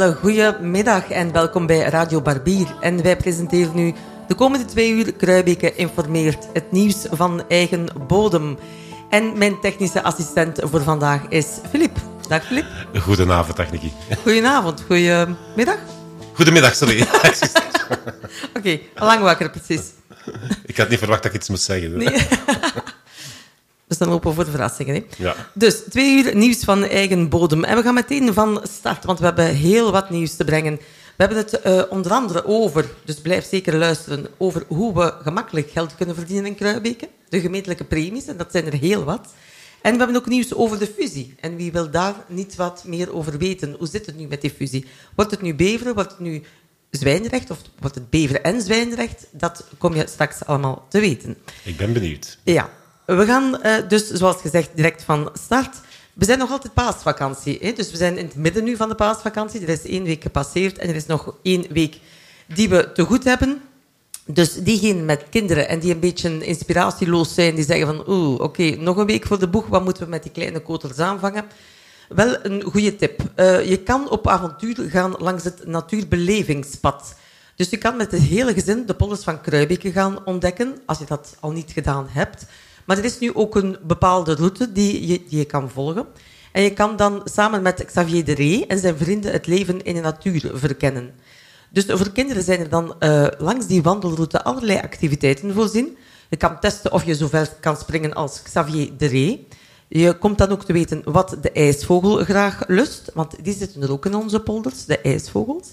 Hele goede middag en welkom bij Radio Barbier. En wij presenteren nu de komende twee uur Kruibeke informeert. Het nieuws van eigen bodem. En mijn technische assistent voor vandaag is Filip. Dag Filip. Goedenavond, technici. Goedenavond, goedemiddag. Goedemiddag, sorry. Oké, al lang wakker precies. ik had niet verwacht dat ik iets moest zeggen. Nee. We staan open voor verrassingen. Hè? Ja. Dus twee uur nieuws van eigen bodem. En we gaan meteen van start, want we hebben heel wat nieuws te brengen. We hebben het eh, onder andere over, dus blijf zeker luisteren, over hoe we gemakkelijk geld kunnen verdienen in Kruibeke. De gemeentelijke premies, en dat zijn er heel wat. En we hebben ook nieuws over de fusie. En wie wil daar niet wat meer over weten? Hoe zit het nu met die fusie? Wordt het nu Beveren? Wordt het nu Zwijnrecht? Of wordt het Beveren en Zwijnrecht? Dat kom je straks allemaal te weten. Ik ben benieuwd. Ja, we gaan eh, dus, zoals gezegd, direct van start. We zijn nog altijd paasvakantie. Hè? Dus we zijn in het midden nu van de paasvakantie. Er is één week gepasseerd en er is nog één week die we te goed hebben. Dus diegenen met kinderen en die een beetje inspiratieloos zijn, die zeggen van oeh, oké, nog een week voor de boeg, wat moeten we met die kleine kotels aanvangen? Wel een goede tip. Eh, je kan op avontuur gaan langs het natuurbelevingspad. Dus je kan met het hele gezin de polders van Kruibeke gaan ontdekken, als je dat al niet gedaan hebt. Maar er is nu ook een bepaalde route die je, die je kan volgen. En je kan dan samen met Xavier de Ree en zijn vrienden het leven in de natuur verkennen. Dus voor kinderen zijn er dan eh, langs die wandelroute allerlei activiteiten voorzien. Je kan testen of je zo ver kan springen als Xavier de Ree. Je komt dan ook te weten wat de ijsvogel graag lust, want die zitten er ook in onze polders, de ijsvogels.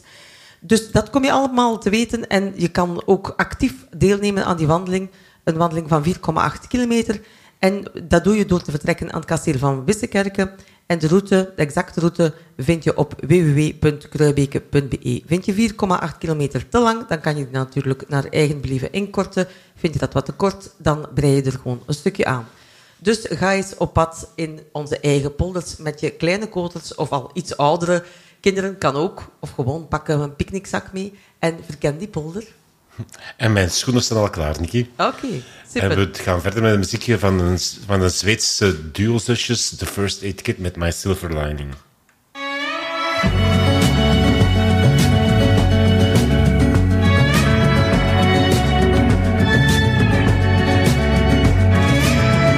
Dus dat kom je allemaal te weten en je kan ook actief deelnemen aan die wandeling. Een wandeling van 4,8 kilometer. En dat doe je door te vertrekken aan het kasteel van Wissekerken. En de route, de exacte route, vind je op www.kruibeke.be. Vind je 4,8 kilometer te lang, dan kan je die natuurlijk naar eigen believen inkorten. Vind je dat wat te kort, dan brei je er gewoon een stukje aan. Dus ga eens op pad in onze eigen polders met je kleine koters of al iets oudere kinderen, kan ook. Of gewoon pakken een picknickzak mee en verken die polder. En mijn schoenen staan al klaar, Nicky. Oké, super. En we gaan verder met een muziekje van een, van een Zweedse duo-zusjes, The First Aid Kit met My Silver Lining.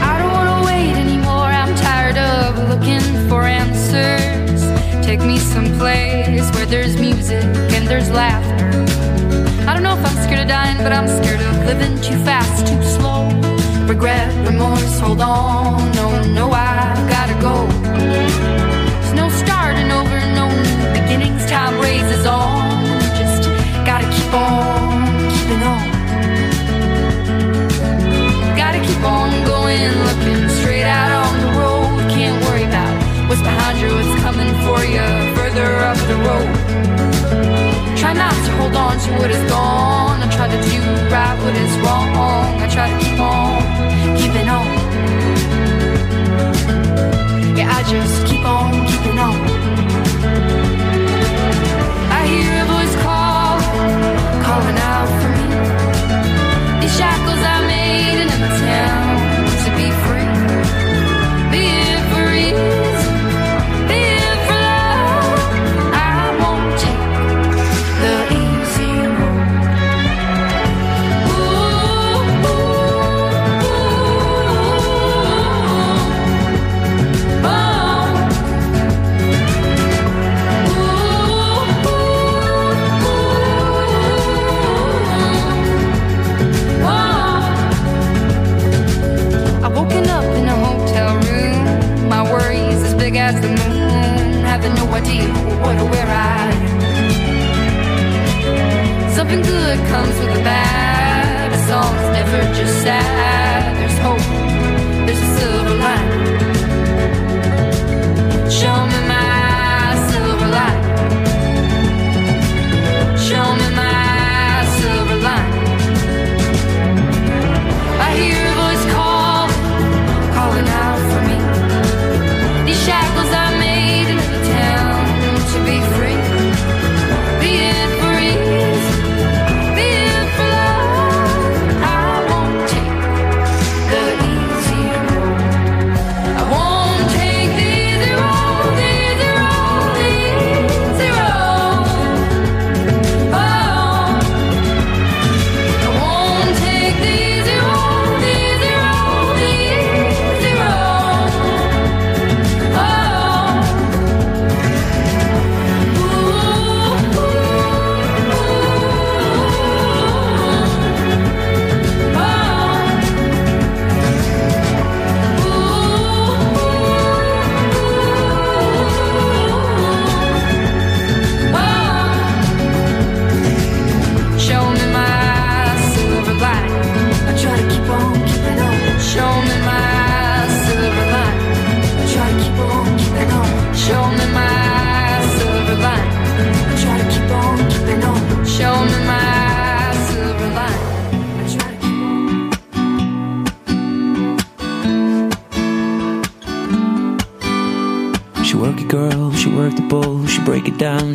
I don't wanna wait anymore. I'm tired of looking for answers. Take me someplace where there's music and there's laughter. Dying, but I'm scared of living too fast, too slow. Regret, remorse, hold on. No, no, I gotta go. There's no starting over, no new beginnings. Time raises on. Just gotta keep on keeping on. Gotta keep on going, looking straight out on the road. Can't worry about what's behind you, what's coming for you further up the road. Try not to hold on to what is gone. I try to do right what is wrong. I try to keep on keeping on. Yeah, I just keep on keeping on. I hear a voice call, calling out for me. These shackles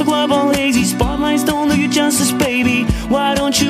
the club all hazy. Spotlights don't do you justice, baby. Why don't you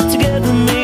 said to me.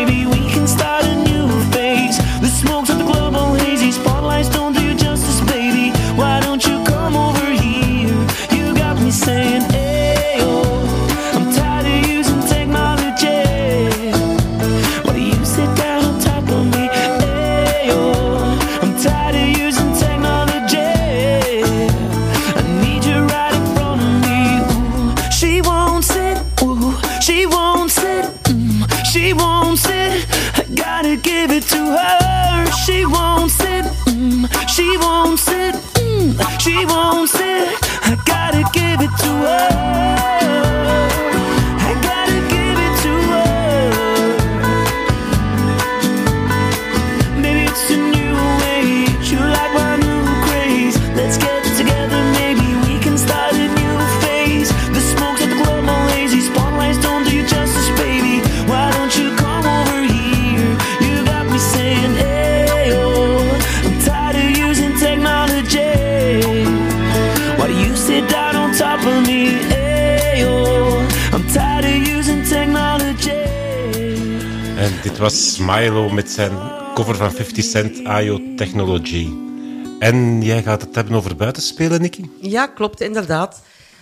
Dit was Milo met zijn cover van 50 Cent, IO Technology. En jij gaat het hebben over buitenspelen, Nicky? Ja, klopt, inderdaad.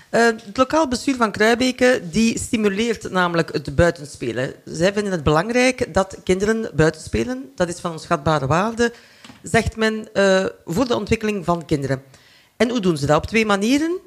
Eh, het lokaal bestuur van Kruibeke die stimuleert namelijk het buitenspelen. Zij vinden het belangrijk dat kinderen buitenspelen. Dat is van onschatbare waarde, zegt men, eh, voor de ontwikkeling van kinderen. En hoe doen ze dat? Op twee manieren.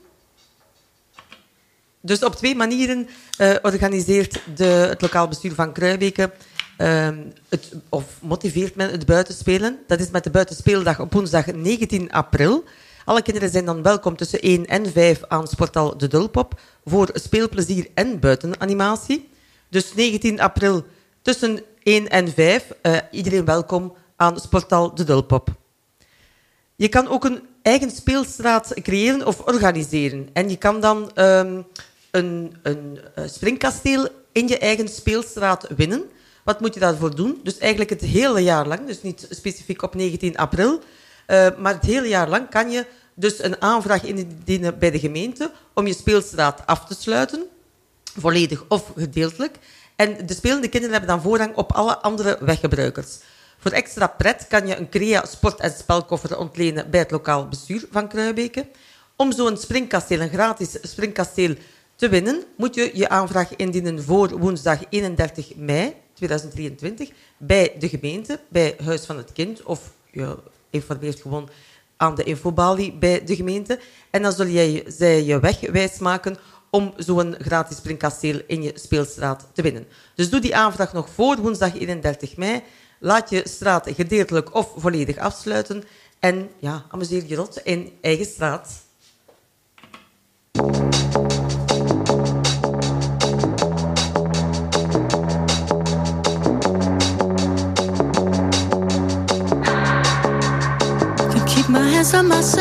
Dus op twee manieren eh, organiseert de, het lokaal bestuur van Kruibeke ehm, het, of motiveert men het buitenspelen. Dat is met de buitenspeeldag op woensdag 19 april. Alle kinderen zijn dan welkom tussen 1 en 5 aan Sportal de Dulpop voor speelplezier en buitenanimatie. Dus 19 april tussen 1 en 5. eh, iedereen welkom aan Sportal de Dulpop. Je kan ook een eigen speelstraat creëren of organiseren. En je kan dan ehm, een, een eh, springkasteel in je eigen speelstraat winnen. Wat moet je daarvoor doen? Dus eigenlijk het hele jaar lang, dus niet specifiek op 19 april, eh, maar het hele jaar lang kan je dus een aanvraag indienen bij de gemeente om je speelstraat af te sluiten, volledig of gedeeltelijk. En de spelende kinderen hebben dan voorrang op alle andere weggebruikers. Voor extra pret kan je een Crea sport- en spelkoffer ontlenen bij het lokaal bestuur van Kruibeke. Om zo'n springkasteel, een gratis springkasteel, te winnen, moet je je aanvraag indienen voor woensdag 31 mei 2023 bij de gemeente, bij Huis van het Kind, of je informeert gewoon aan de infobalie bij de gemeente. En dan zul jij, zij je weg wijsmaken om zo'n gratis springkasteel in je speelstraat te winnen. Dus doe die aanvraag nog voor woensdag 31 mei. Laat je straat gedeeltelijk of volledig afsluiten. En ja, amuseer je rot in eigen straat. on my side.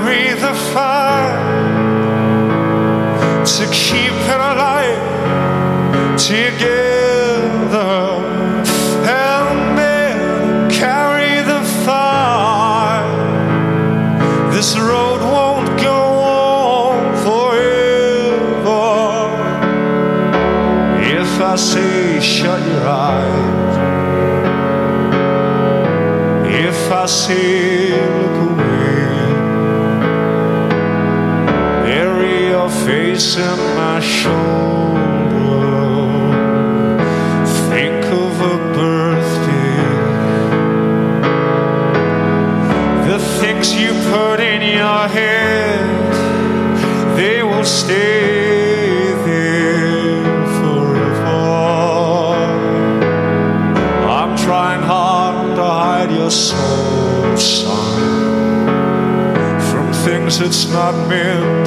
carry the fire to keep it alive together. Help me carry the fire. This road won't go on forever if I say, shut your eyes. If I say, aches in my shoulder. Think of a birthday. The things you put in your head, they will stay. soul, son, from things it's not meant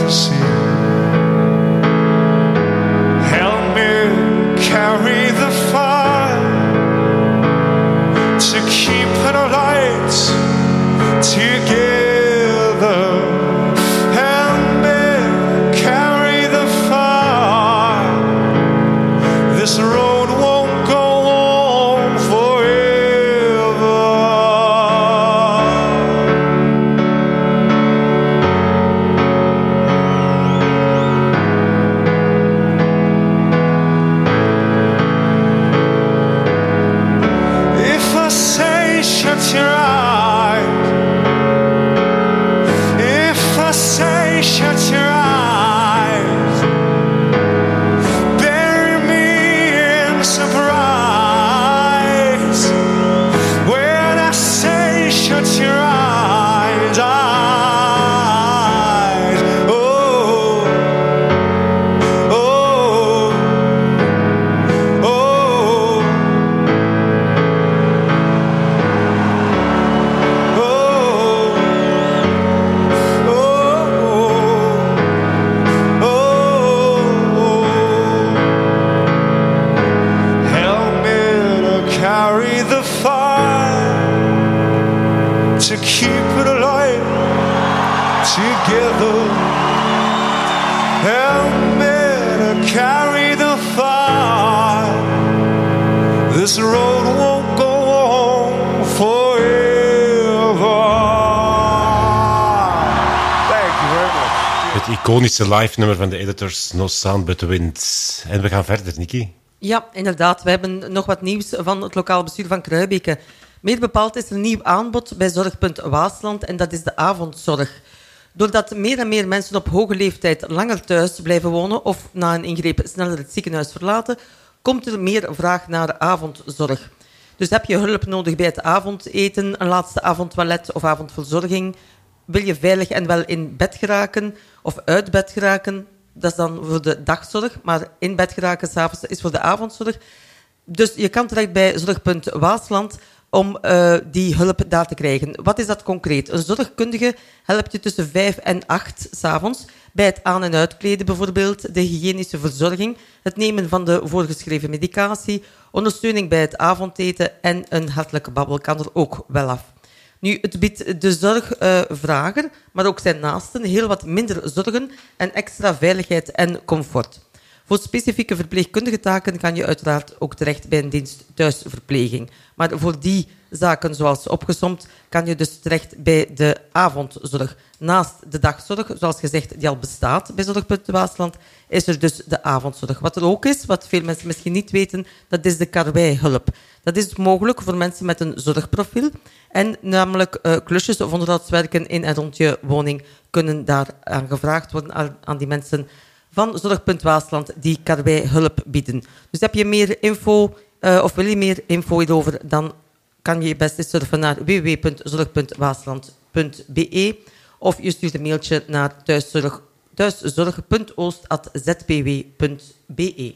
keep our lights together. Iconische live nummer van de editors, No Sound But The Wind. En we gaan verder, Nicky. Ja, inderdaad. We hebben nog wat nieuws van het lokaal bestuur van Kruibeke. Meer bepaald is er een nieuw aanbod bij Zorgpunt Waasland en dat is de avondzorg. Doordat meer en meer mensen op hoge leeftijd langer thuis blijven wonen of na een ingreep sneller het ziekenhuis verlaten, komt er meer vraag naar avondzorg. Dus heb je hulp nodig bij het avondeten, een laatste avondtoilet of avondverzorging? Wil je veilig en wel in bed geraken of uit bed geraken? Dat is dan voor de dagzorg, maar in bed geraken s'avonds is voor de avondzorg. Dus je kan terecht bij Zorgpunt Waasland om eh, die hulp daar te krijgen. Wat is dat concreet? Een zorgkundige helpt je tussen 5 en 8 s'avonds bij het aan- en uitkleden bijvoorbeeld, de hygiënische verzorging, het nemen van de voorgeschreven medicatie, ondersteuning bij het avondeten en een hartelijke babbel kan er ook wel af. Nu, het biedt de zorgvrager, maar ook zijn naasten, heel wat minder zorgen en extra veiligheid en comfort. Voor specifieke verpleegkundige taken kan je uiteraard ook terecht bij een dienst thuisverpleging. Maar voor die zaken, zoals opgesomd, kan je dus terecht bij de avondzorg. Naast de dagzorg, zoals gezegd, die al bestaat bij Zorgpunt Waasland, is er dus de avondzorg. Wat er ook is, wat veel mensen misschien niet weten, dat is de karweihulp. Dat is mogelijk voor mensen met een zorgprofiel. En namelijk eh, klusjes of onderhoudswerken in en rond je woning kunnen daar aan gevraagd worden aan, aan die mensen van Zorgpunt Waasland die karwei hulp bieden. Dus heb je meer info eh, of wil je meer info hierover, dan kan je best eens surfen naar www.zorg.waasland.be of je stuurt een mailtje naar thuiszorg, thuiszorg.oost.zpw.be.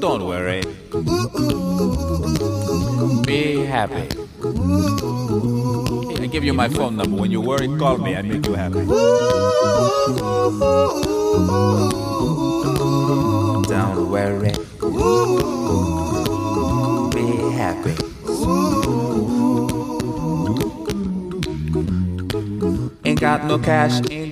Don't worry. Be happy. I give you my phone number. When you worry, call me. I make you happy. Don't worry. Be happy. Ain't got no cash,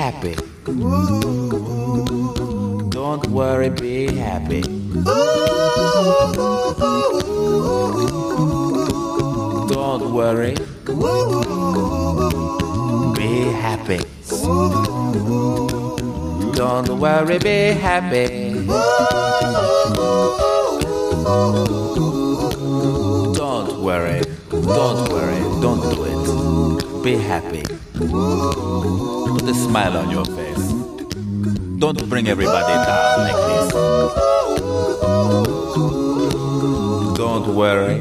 Happy. Don't worry, be happy. Don't worry. Be happy. Don't worry, be happy. Don't worry. Don't worry. Don't do it. Be happy. Put a smile on your face. Don't bring everybody down like this. Don't worry.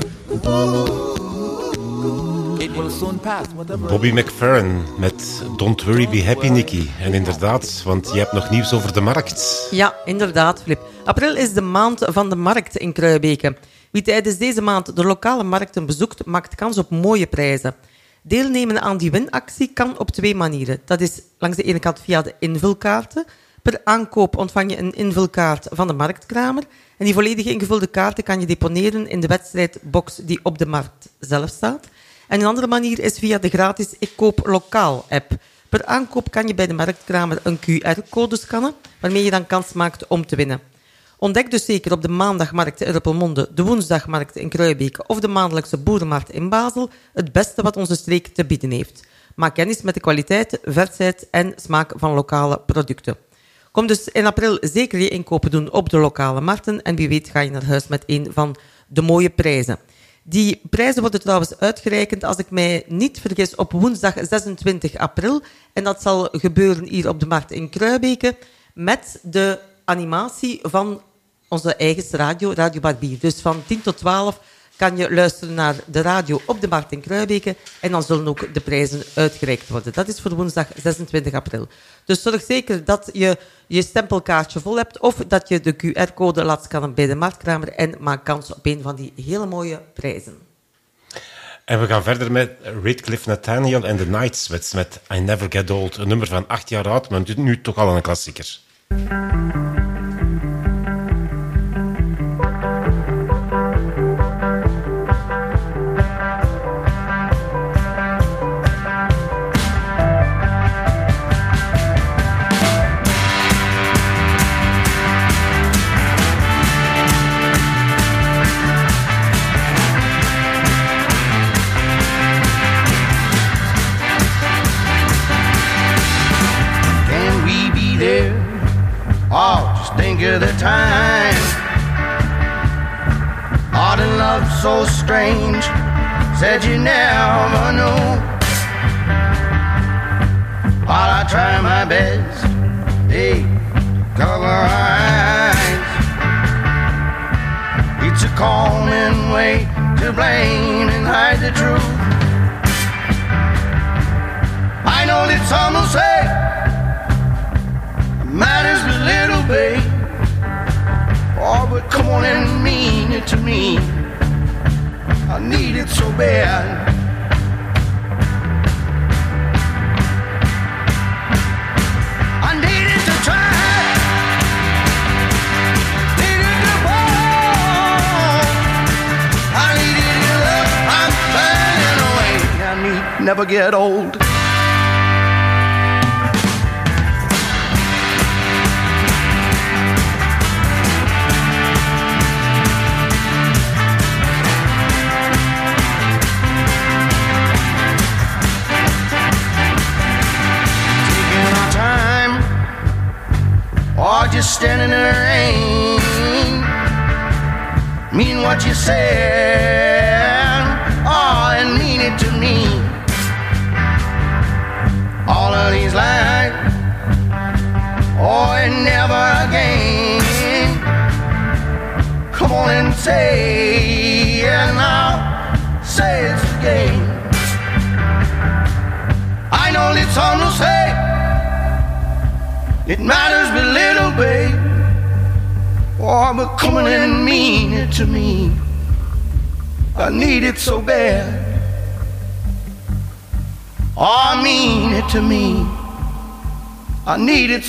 It will soon pass, whatever. Bobby McFerrin met Don't Worry Be Happy Nicky. En inderdaad, want je hebt nog nieuws over de markt. Ja, inderdaad, Flip. April is de maand van de markt in Kruibeke. Wie tijdens deze maand de lokale markten bezoekt, maakt kans op mooie prijzen. Deelnemen aan die winactie kan op twee manieren. Dat is langs de ene kant via de invulkaarten. Per aankoop ontvang je een invulkaart van de marktkramer. En die volledig ingevulde kaarten kan je deponeren in de wedstrijdbox die op de markt zelf staat. En een andere manier is via de gratis Ik Koop Lokaal app. Per aankoop kan je bij de marktkramer een QR-code scannen, waarmee je dan kans maakt om te winnen. Ontdek dus zeker op de maandagmarkt in Ruppelmonde, de woensdagmarkt in Kruibeke of de maandelijkse boerenmarkt in Basel het beste wat onze streek te bieden heeft. Maak kennis met de kwaliteit, versheid en smaak van lokale producten. Kom dus in april zeker je inkopen doen op de lokale markten en wie weet ga je naar huis met een van de mooie prijzen. Die prijzen worden trouwens uitgereikt, als ik mij niet vergis, op woensdag 26 april. En dat zal gebeuren hier op de markt in Kruibeke met de animatie van onze eigen radio, Radio Barbier. Dus van 10 tot 12 kan je luisteren naar de radio op de markt in Kruibeke en dan zullen ook de prijzen uitgereikt worden. Dat is voor woensdag 26 april. Dus zorg zeker dat je je stempelkaartje vol hebt of dat je de QR-code laat scannen bij de marktkramer en maak kans op een van die hele mooie prijzen. En we gaan verder met Radcliffe Nathaniel en The Night Sweats met I Never Get Old. Een nummer van acht jaar oud, maar nu toch al een klassieker.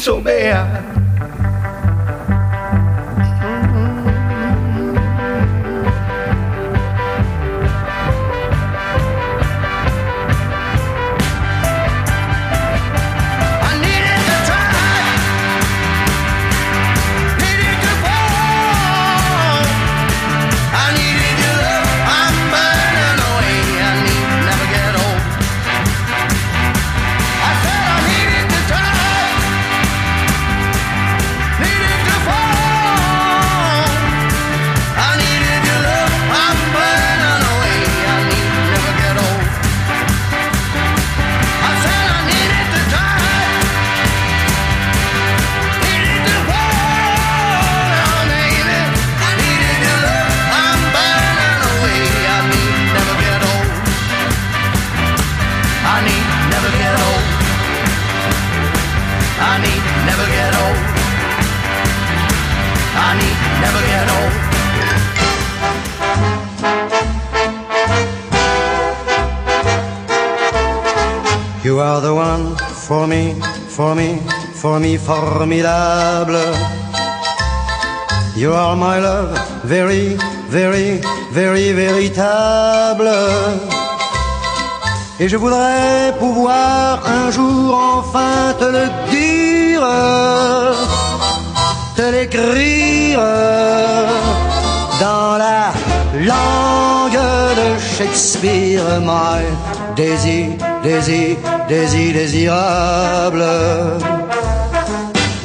So bad. Formidable. You are my love, very, very, very véritable. Et je voudrais pouvoir un jour enfin te le dire, te l'écrire dans la langue de Shakespeare, my désir, désir, désir, désirable.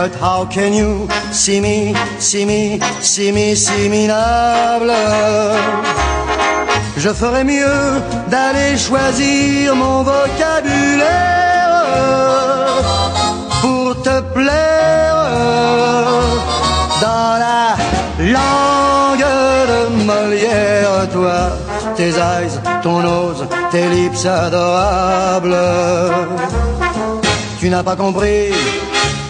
But how can you see me, see me, see me, see me minable Je ferais mieux d'aller choisir mon vocabulaire pour te plaire dans la langue de Molière, toi, tes eyes, ton nose, tes lips adorables. Tu n'as pas compris,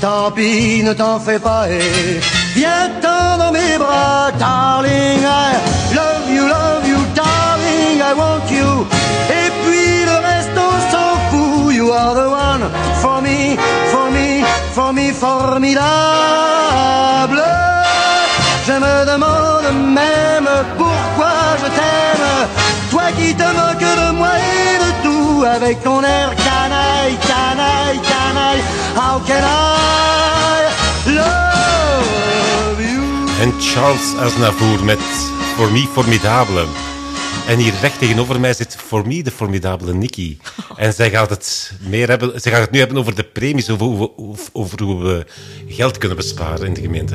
tant pis, ne t'en fais pas et viens-t'en dans mes bras, darling. I love you, love you, darling, I want you. Et puis le reste, on s'en fout. You are the one for me, for me, for me, formidable. Je me demande même pourquoi je t'aime. Toi qui te moques de moi et de tout avec ton air canaille, canaille. How can I love you? En Charles Aznavour met For Me Formidable. En hier recht tegenover mij zit For Me de formidabele Nicky. En zij gaat het, meer hebben, zij gaat het nu hebben over de premies, over, hoe we- over hoe we geld kunnen besparen in de gemeente.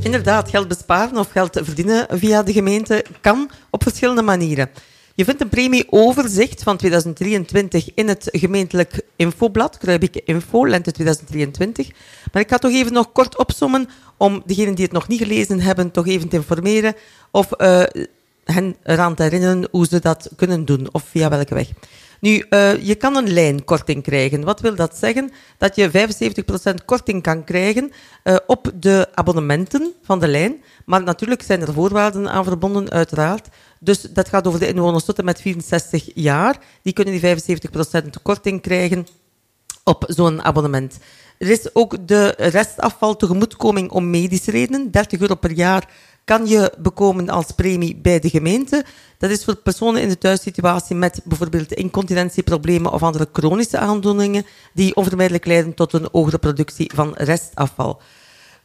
Inderdaad, geld besparen of geld verdienen via de gemeente kan op verschillende manieren. Je vindt een premieoverzicht van 2023 in het gemeentelijk infoblad, Kruibeke Info, lente 2023. Maar ik ga toch even nog kort opsommen om degenen die het nog niet gelezen hebben, toch even te informeren of eh, hen eraan te herinneren hoe ze dat kunnen doen of via welke weg. Nu, eh, je kan een lijnkorting krijgen. Wat wil dat zeggen? Dat je 75% korting kan krijgen eh, op de abonnementen van de lijn. Maar natuurlijk zijn er voorwaarden aan verbonden, uiteraard. Dus dat gaat over de inwoners tot en met 64 jaar. Die kunnen die 75% korting krijgen op zo'n abonnement. Er is ook de restafval tegemoetkoming om medische redenen. 30 euro per jaar kan je bekomen als premie bij de gemeente. Dat is voor personen in de thuissituatie met bijvoorbeeld incontinentieproblemen of andere chronische aandoeningen die onvermijdelijk leiden tot een hogere productie van restafval.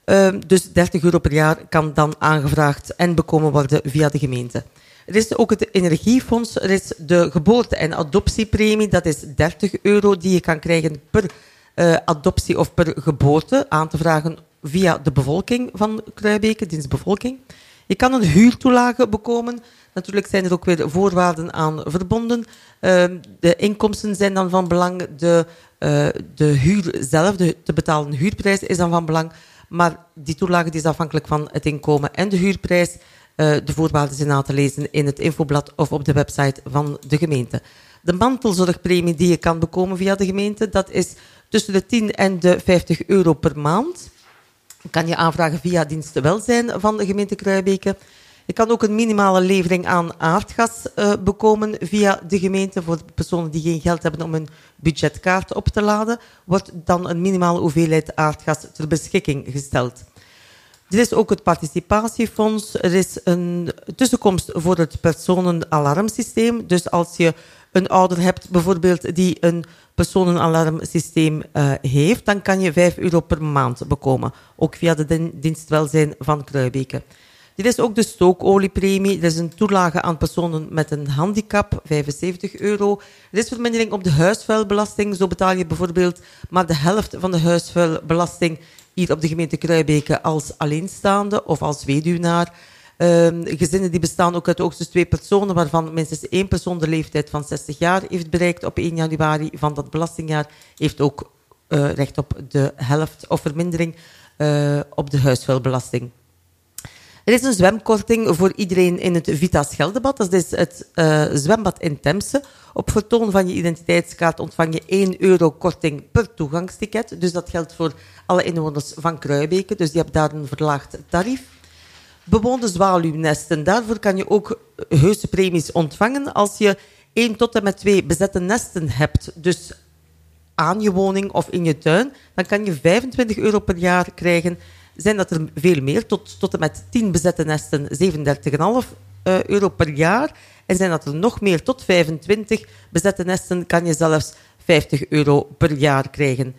Ehm, dus 30 euro per jaar kan dan aangevraagd en bekomen worden via de gemeente. Er is ook het energiefonds, er is de geboorte- en adoptiepremie, dat is 30 euro die je kan krijgen per eh, adoptie of per geboorte, aan te vragen via de bevolking van Kruibeke, dienstbevolking. Je kan een huurtoelage bekomen. Natuurlijk zijn er ook weer voorwaarden aan verbonden. Ehm, de inkomsten zijn dan van belang. De, eh, de huur zelf, de te betalen huurprijs is dan van belang. Maar die toelage die is afhankelijk van het inkomen en de huurprijs. Eh, de voorwaarden zijn na te lezen in het infoblad of op de website van de gemeente. De mantelzorgpremie die je kan bekomen via de gemeente, dat is tussen de 10 en de 50 euro per maand. Kan je aanvragen via diensten welzijn van de gemeente Kruibeke. Je kan ook een minimale levering aan aardgas eh, bekomen via de gemeente. Voor personen die geen geld hebben om een budgetkaart op te laden, wordt dan een minimale hoeveelheid aardgas ter beschikking gesteld. Er is ook het participatiefonds. Er is een tussenkomst voor het personenalarmsysteem. Dus als je een ouder hebt bijvoorbeeld die een personenalarmsysteem uh, heeft, dan kan je 5 euro per maand bekomen. Ook via de dienst welzijn van Kruibeke. Er is ook de stookoliepremie. Er is een toelage aan personen met een handicap, 75 euro. Er is vermindering op de huisvuilbelasting. Zo betaal je bijvoorbeeld maar de helft van de huisvuilbelasting hier op de gemeente Kruibeke als alleenstaande of als weduwnaar. Um, gezinnen die bestaan ook uit hoogstens twee personen, waarvan minstens één persoon de leeftijd van 60 jaar heeft bereikt op 1 januari van dat belastingjaar, heeft ook uh, recht op de helft of vermindering uh, op de huisvuilbelasting. Er is een zwemkorting voor iedereen in het Vita Scheldebad. Dat is het uh, zwembad in Temse. Op vertoon van je identiteitskaart ontvang je 1 euro korting per toegangsticket. Dus dat geldt voor alle inwoners van Kruibeke. Dus die hebben daar een verlaagd tarief. Bewoonde zwaluwnesten. Daarvoor kan je ook heuse premies ontvangen als je 1 tot en met 2 bezette nesten hebt. Dus aan je woning of in je tuin. Dan kan je 25 euro per jaar krijgen zijn dat er veel meer, tot, tot en met 10 bezette nesten 37,5 uh, euro per jaar. En zijn dat er nog meer, tot 25 bezette nesten, kan je zelfs 50 euro per jaar krijgen.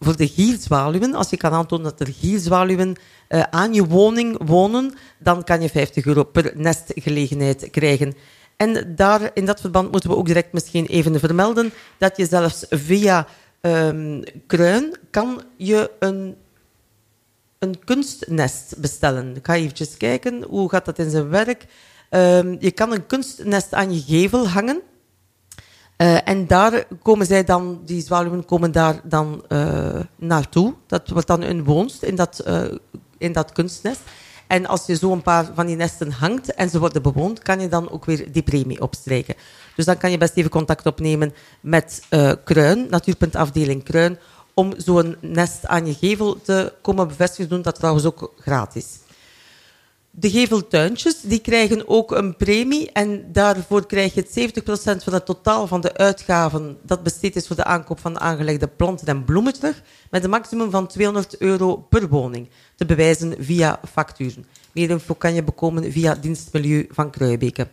Voor de gierzwaluwen, als je kan aantonen dat er gierzwaluwen uh, aan je woning wonen, dan kan je 50 euro per nestgelegenheid krijgen. En daar, in dat verband moeten we ook direct misschien even vermelden dat je zelfs via um, Kruin kan je een een kunstnest bestellen. Ik ga even kijken, hoe gaat dat in zijn werk? Um, je kan een kunstnest aan je gevel hangen. Uh, en daar komen zij dan, die zwaluwen komen daar dan uh, naartoe. Dat wordt dan een woonst in dat, uh, in dat kunstnest. En als je zo een paar van die nesten hangt en ze worden bewoond, kan je dan ook weer die premie opstrijken. Dus dan kan je best even contact opnemen met Kruin, Natuurpuntafdeling Kruin, om zo'n nest aan je gevel te komen bevestigen. doen dat trouwens ook gratis. De geveltuintjes die krijgen ook een premie en daarvoor krijg je 70% van het totaal van de uitgaven dat besteed is voor de aankoop van de aangelegde planten en bloemen terug, met een maximum van 200 euro per woning, te bewijzen via facturen. Meer info kan je bekomen via dienstmilieu van Kruibeke.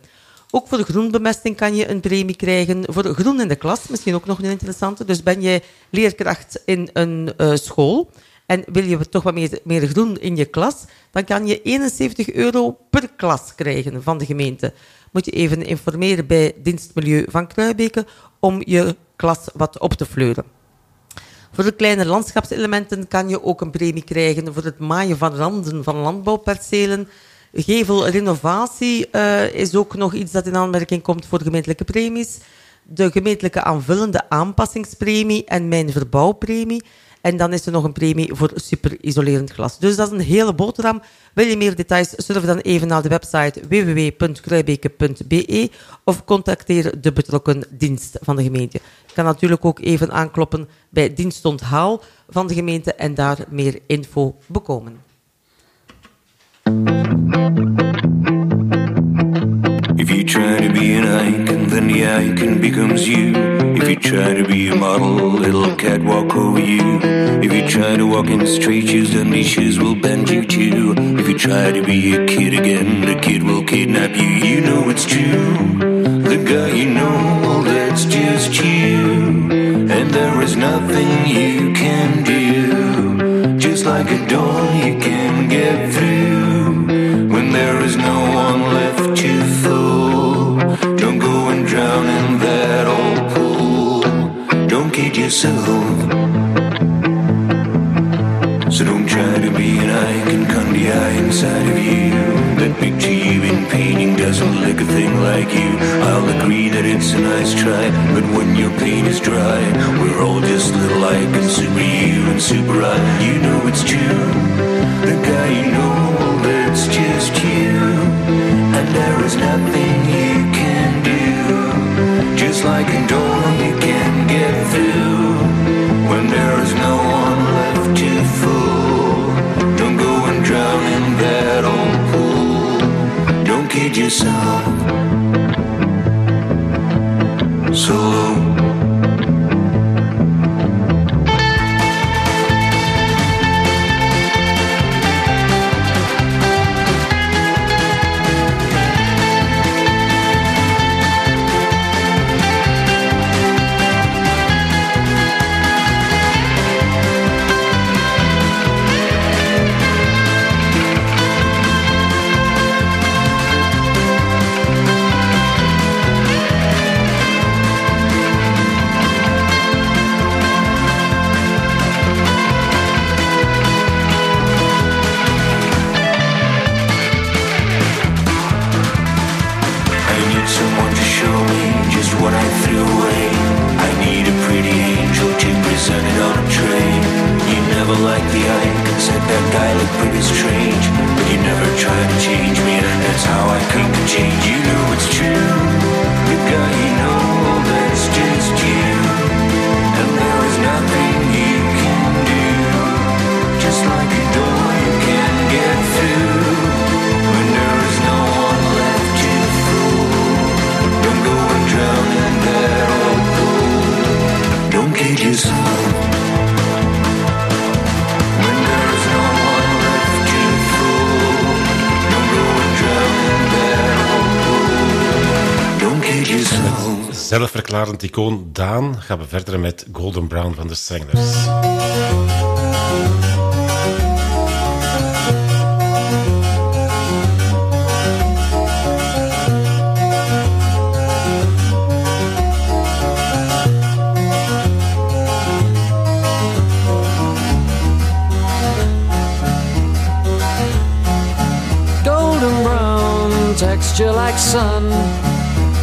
Ook voor groenbemesting kan je een premie krijgen. Voor groen in de klas, misschien ook nog een interessante. Dus ben jij leerkracht in een uh, school en wil je toch wat meer, meer groen in je klas, dan kan je 71 euro per klas krijgen van de gemeente. Moet je even informeren bij dienstmilieu van Kruibeke om je klas wat op te fleuren. Voor de kleine landschapselementen kan je ook een premie krijgen voor het maaien van randen van landbouwpercelen. Gevelrenovatie uh, is ook nog iets dat in aanmerking komt voor gemeentelijke premies. De gemeentelijke aanvullende aanpassingspremie en mijn verbouwpremie. En dan is er nog een premie voor superisolerend glas. Dus dat is een hele boterham. Wil je meer details, surf dan even naar de website www.kruibeke.be of contacteer de betrokken dienst van de gemeente. Je kan natuurlijk ook even aankloppen bij dienstonthaal van de gemeente en daar meer info bekomen. If you try to be an icon, then the icon becomes you. If you try to be a model, it'll catwalk over you. If you try to walk in straight shoes, then these shoes will bend you too. If you try to be a kid again, the kid will kidnap you. You know it's true. The guy you know, that's just you. And there is nothing you can do. Just like a door you can get through there is no one left to fool. Don't go and drown in that old pool. Don't kid yourself. So don't try to be an icon, candy eye inside of you. That picture you in painting doesn't look a thing like you. I'll agree that it's a nice try, but when your paint is dry, we're all just little icons, super you and super I. You know it's true. The guy you know, there is nothing you can do. Just like a door you can get through. When there is no one left to fool, don't go and drown in that old pool. Don't kid yourself. So Zelfverklarend icoon Daan gaan we verder met Golden Brown van de Stranglers. golden brown texture like sun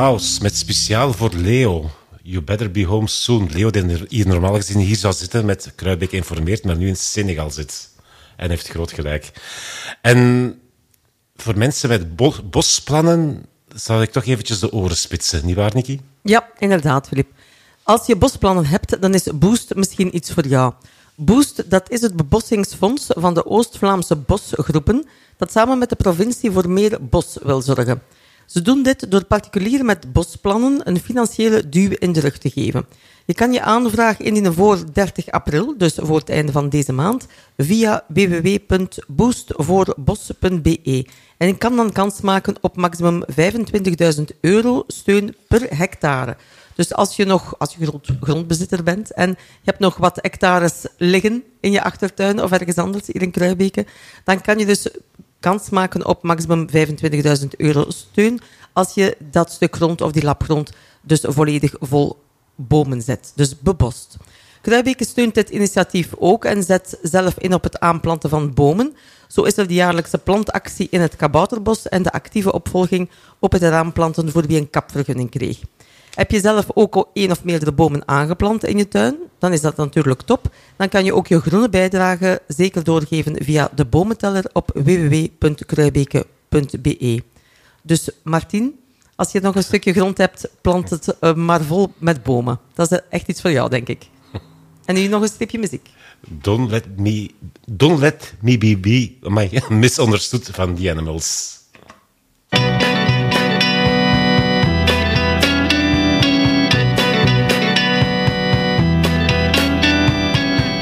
House met speciaal voor Leo. You better be home soon. Leo, die er hier normaal gezien hier zou zitten met Kruijbeek informeert, maar nu in Senegal zit. En heeft groot gelijk. En voor mensen met bo- bosplannen zou ik toch eventjes de oren spitsen. Niet waar, Nicky? Ja, inderdaad, Filip. Als je bosplannen hebt, dan is Boost misschien iets voor jou. Boost, dat is het bebossingsfonds van de Oost-Vlaamse bosgroepen, dat samen met de provincie voor meer bos wil zorgen. Ze doen dit door particulieren met bosplannen een financiële duw in de rug te geven. Je kan je aanvraag indienen voor 30 april, dus voor het einde van deze maand, via www.boostvoorbos.be. En je kan dan kans maken op maximum 25.000 euro steun per hectare. Dus als je nog, als je grond, grondbezitter bent en je hebt nog wat hectares liggen in je achtertuin of ergens anders, hier in Kruibeke, dan kan je dus kans maken op maximum 25.000 euro steun als je dat stuk grond of die lapgrond dus volledig vol bomen zet. Dus bebost. Kruibeke steunt dit initiatief ook en zet zelf in op het aanplanten van bomen. Zo is er de jaarlijkse plantactie in het Kabouterbos en de actieve opvolging op het aanplanten voor wie een kapvergunning kreeg. Heb je zelf ook al één of meerdere bomen aangeplant in je tuin? Dan is dat natuurlijk top. Dan kan je ook je groene bijdrage zeker doorgeven via de bomenteller op www.kruibeke.be. Dus Martien, als je nog een stukje grond hebt, plant het eh, maar vol met bomen. Dat is echt iets voor jou, denk ik. En nu nog een stripje muziek. Don't let me, don't let me be, be my misunderstood van The Animals.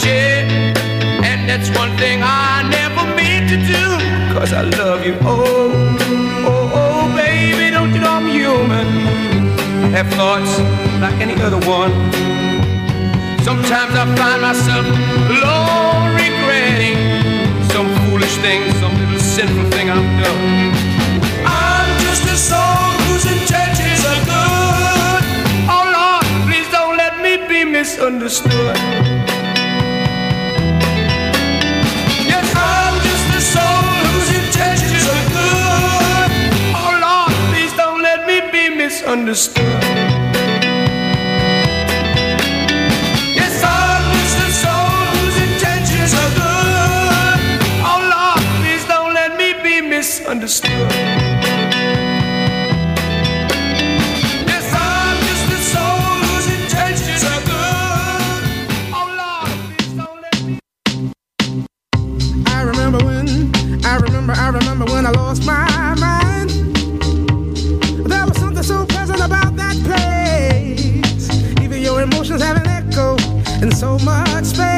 Share. And that's one thing I never meant to do. Cause I love you. Oh, oh, oh, baby, don't you know I'm human? Have thoughts like any other one. Sometimes I find myself alone regretting some foolish thing, some little sinful thing I've done. I'm just a soul whose intentions are good. Oh Lord, please don't let me be misunderstood. Me be misunderstood. Yes, I'm just a soul whose intentions are good. Oh Lord, please don't let me. I remember when, I remember, I remember when I lost my so much space.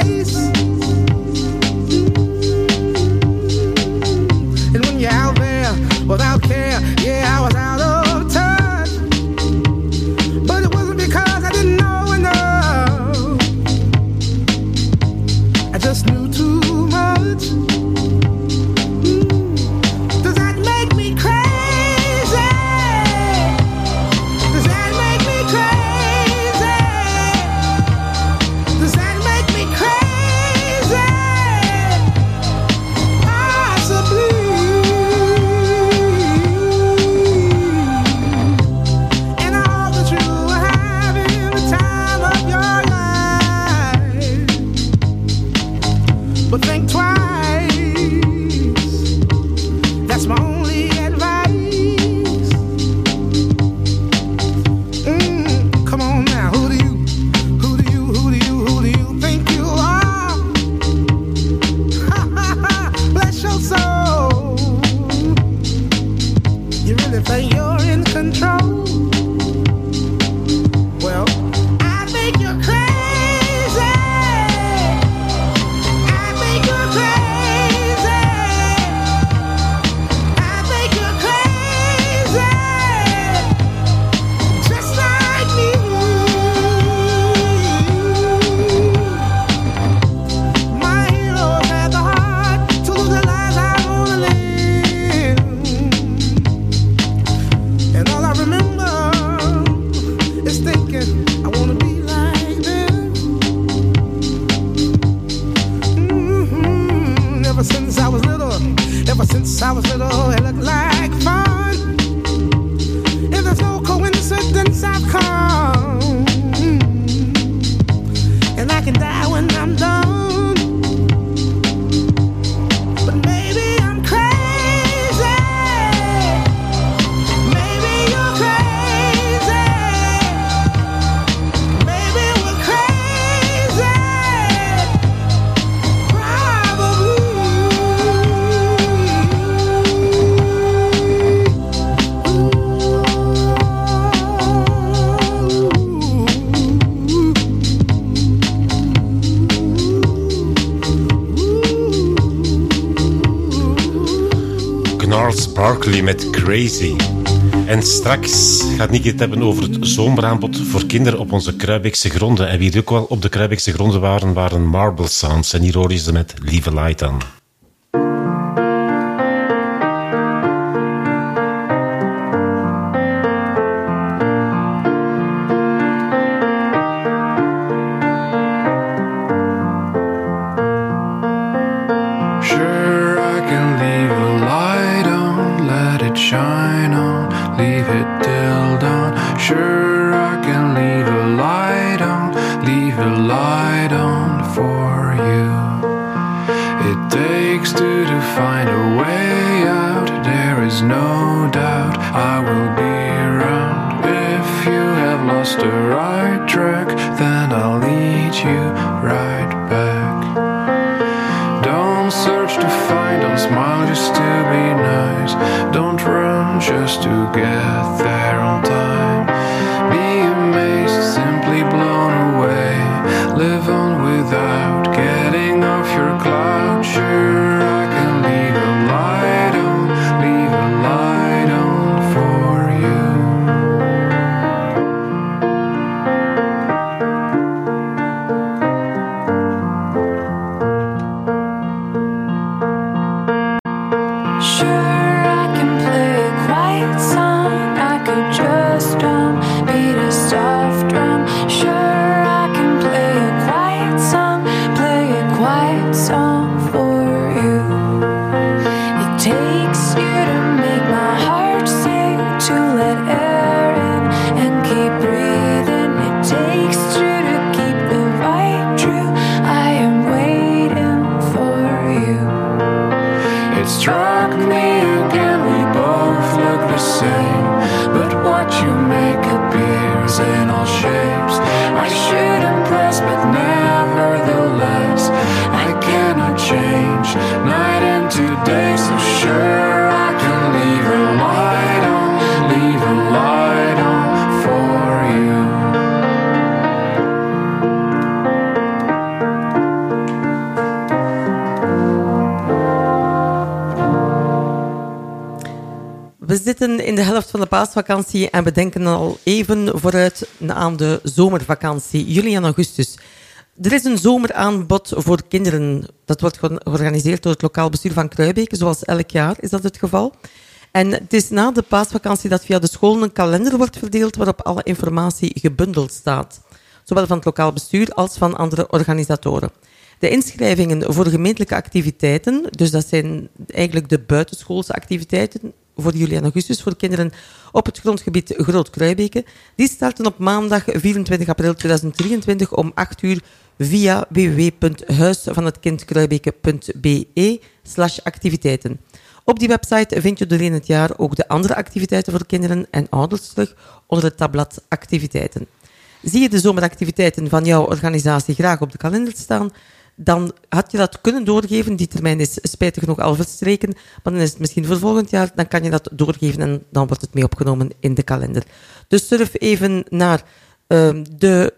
But think twice. Crazy. En straks gaat Nicky het hebben over het zomeraanbod voor kinderen op onze Kruibeekse gronden. En wie er ook wel op de Kruibeekse gronden waren, waren Marble Sounds. En hier hoor je ze met Lieve Light aan. De paasvakantie en we denken al even vooruit aan de zomervakantie, juli en augustus. Er is een zomeraanbod voor kinderen. Dat wordt ge- georganiseerd door het lokaal bestuur van Kruibeke, zoals elk jaar is dat het geval. En het is na de paasvakantie dat via de scholen een kalender wordt verdeeld waarop alle informatie gebundeld staat. Zowel van het lokaal bestuur als van andere organisatoren. De inschrijvingen voor gemeentelijke activiteiten, dus dat zijn eigenlijk de buitenschoolse activiteiten voor juli en augustus voor kinderen op het grondgebied Groot Kruibeke, die starten op maandag 24 april 2023 om 8 uur via www.huisvanhetkindkruibeke.be slash activiteiten. Op die website vind je doorheen het jaar ook de andere activiteiten voor kinderen en ouders terug onder het tabblad activiteiten. Zie je de zomeractiviteiten van jouw organisatie graag op de kalender staan, dan had je dat kunnen doorgeven. Die termijn is spijtig genoeg al verstreken, maar dan is het misschien voor volgend jaar. Dan kan je dat doorgeven en dan wordt het mee opgenomen in de kalender. Dus surf even naar ehm, de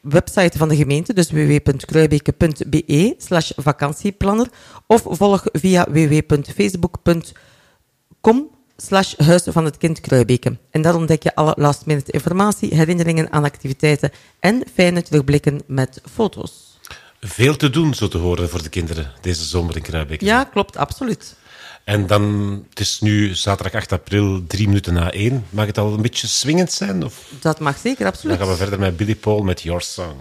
website van de gemeente, dus www.kruibeke.be slash vakantieplanner, of volg via www.facebook.com slash Huis van het Kind Kruibeke. En daar ontdek je alle last minute informatie, herinneringen aan activiteiten en fijne terugblikken met foto's. Veel te doen, zo te horen, voor de kinderen deze zomer in Kruibeke. Ja, klopt, absoluut. En dan, het is nu zaterdag 8 april, drie minuten na één. Mag het al een beetje swingend zijn? Of? Dat mag zeker, absoluut. Dan gaan we verder met Billy Paul met Your Song.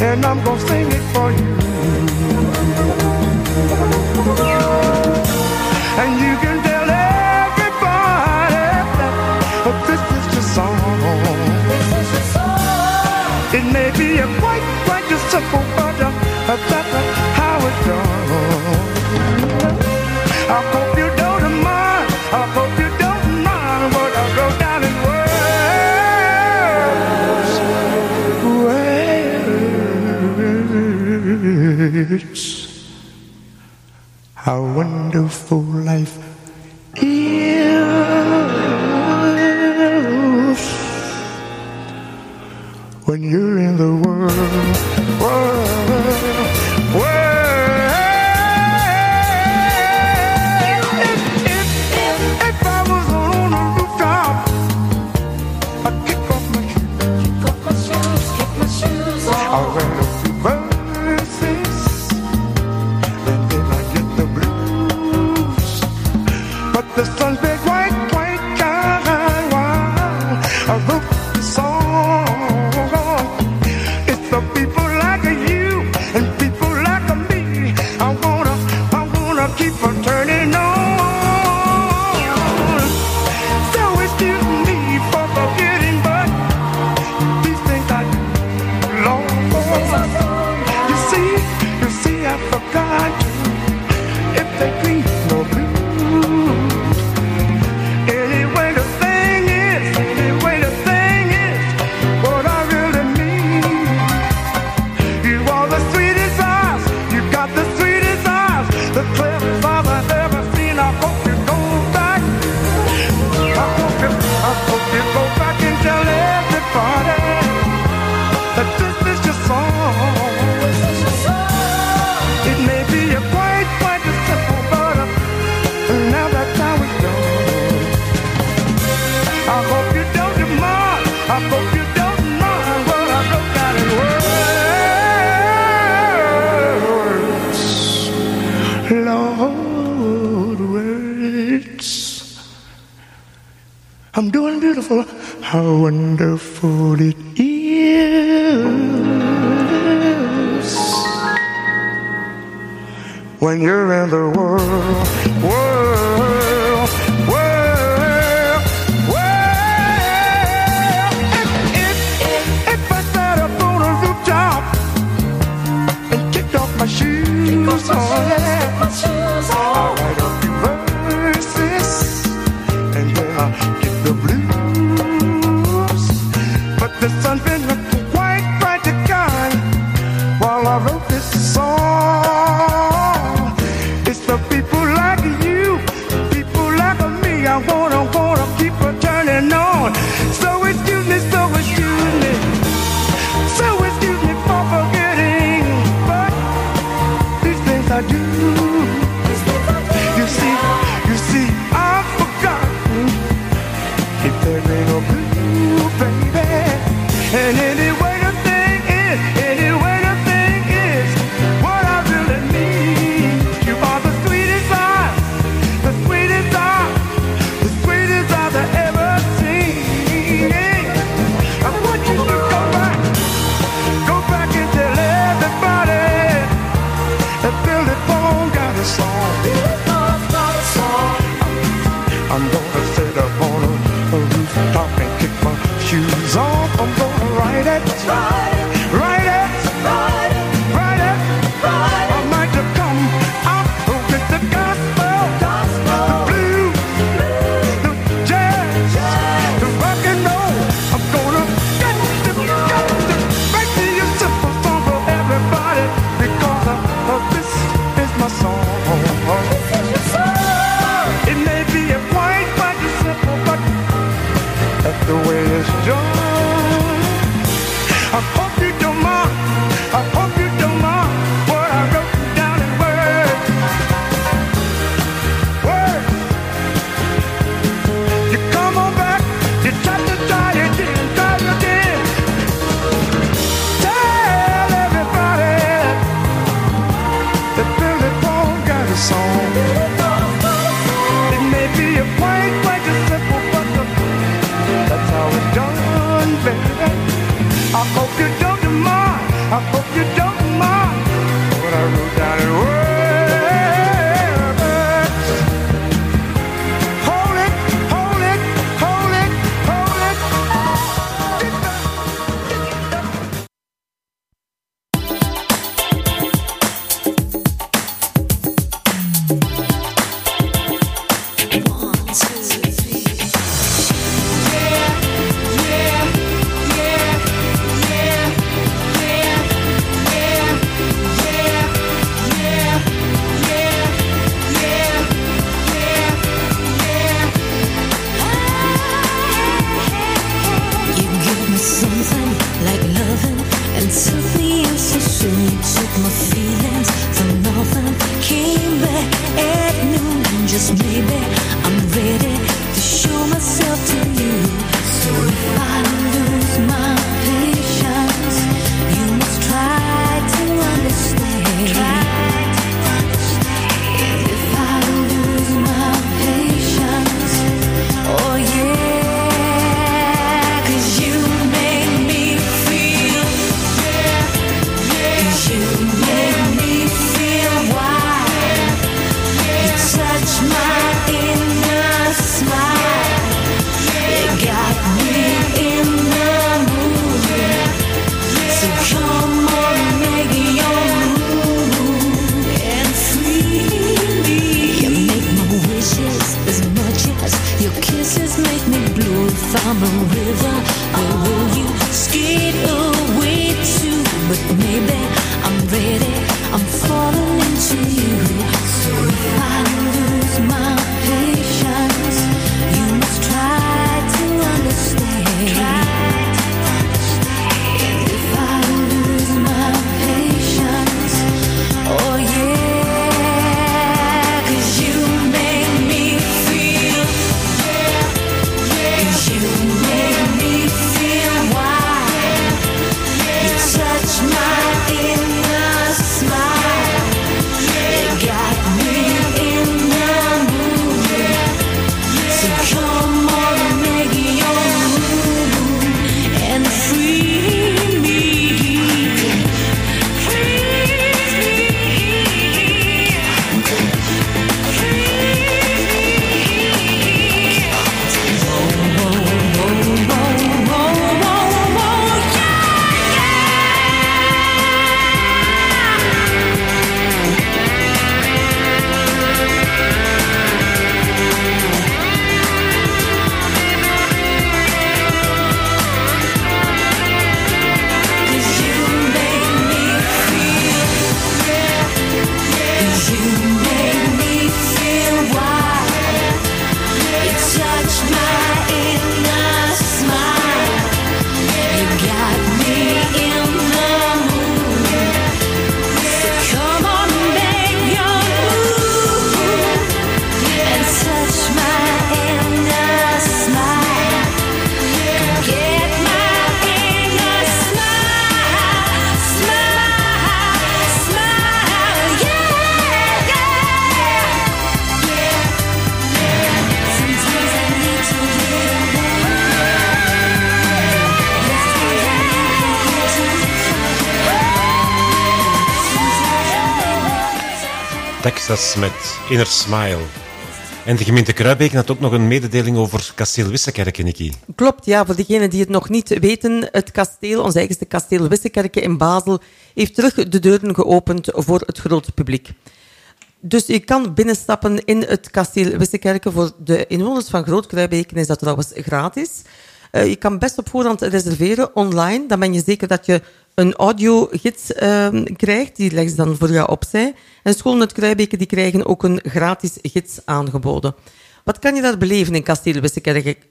And I'm gonna Texas met Inner Smile. En de gemeente Kruibeken had ook nog een mededeling over kasteel Wissekerken, Nicky. Klopt, ja. Voor degenen die het nog niet weten, het kasteel, ons eigenste kasteel Wissekerke in Basel, heeft terug de deuren geopend voor het grote publiek. Dus je kan binnenstappen in het kasteel Wissekerke. Voor de inwoners van Groot Kruibeken is dat trouwens gratis. Eh, je kan best op voorhand reserveren online. Dan ben je zeker dat je een audiogids ehm, krijgt. Die leggen ze dan voor jou opzij. En scholen uit Kruibeken die krijgen ook een gratis gids aangeboden. Wat kan je daar beleven in Kasteel?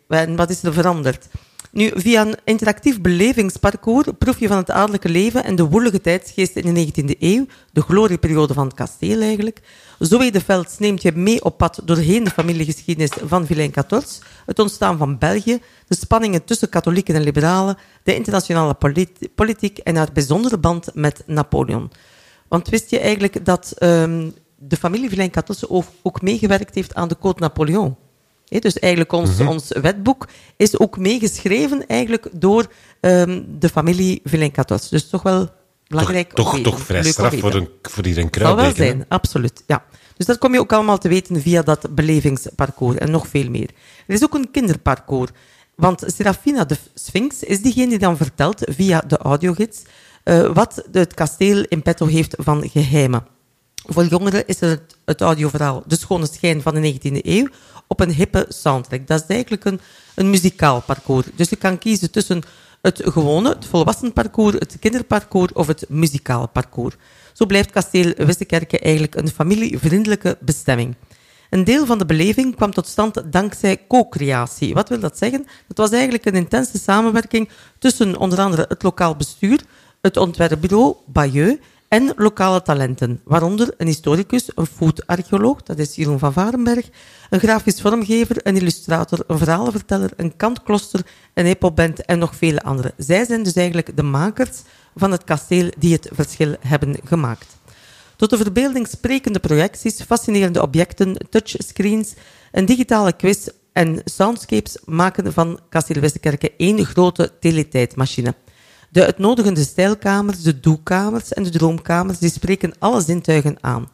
En wat is er veranderd? Nu, via een interactief belevingsparcours proef je van het adellijke leven en de woelige tijdsgeest in de 19e eeuw, de glorieperiode van het kasteel eigenlijk. Zoe de Velds neemt je mee op pad doorheen de familiegeschiedenis van Villain XIV, het ontstaan van België, de spanningen tussen katholieken en liberalen, de internationale polit- politiek en haar bijzondere band met Napoleon. Want wist je eigenlijk dat ehm, de familie Villain XIV ook, ook meegewerkt heeft aan de Code Napoleon? Dus eigenlijk ons, Mhm. ons wetboek is ook meegeschreven eigenlijk door ehm, de familie Villain XIV. Dus toch wel belangrijk toch, weten. toch vrij straf voor, een, voor hier in Zal wel Kruibeken. hè? zijn, absoluut. Ja. Dus dat kom je ook allemaal te weten via dat belevingsparcours en nog veel meer. Er is ook een kinderparcours. Want Serafina de Sphinx is diegene die dan vertelt via de audiogids eh, wat het kasteel in petto heeft van geheimen. Voor jongeren is het, het audioverhaal De Schone Schijn van de 19e eeuw op een hippe soundtrack. Dat is eigenlijk een, een muzikaal parcours. Dus je kan kiezen tussen het gewone, het volwassen parcours, het kinderparcours of het muzikaal parcours. Zo blijft kasteel Wissekerke eigenlijk een familievriendelijke bestemming. Een deel van de beleving kwam tot stand dankzij co-creatie. Wat wil dat zeggen? Dat was eigenlijk een intense samenwerking tussen onder andere het lokaal bestuur, het ontwerpbureau Bayeux en lokale talenten, waaronder een historicus, een foodarcheoloog, dat is Jeroen van Varenberg, een grafisch vormgever, een illustrator, een verhalenverteller, een kantkloster, een hiphopband en nog vele anderen. Zij zijn dus eigenlijk de makers van het kasteel die het verschil hebben gemaakt. Tot de verbeelding sprekende projecties, fascinerende objecten, touchscreens, een digitale quiz en soundscapes maken van Kasteel Westerkerke één grote teletijdmachine. De uitnodigende stijlkamers, de doekamers en de droomkamers die spreken alle zintuigen aan.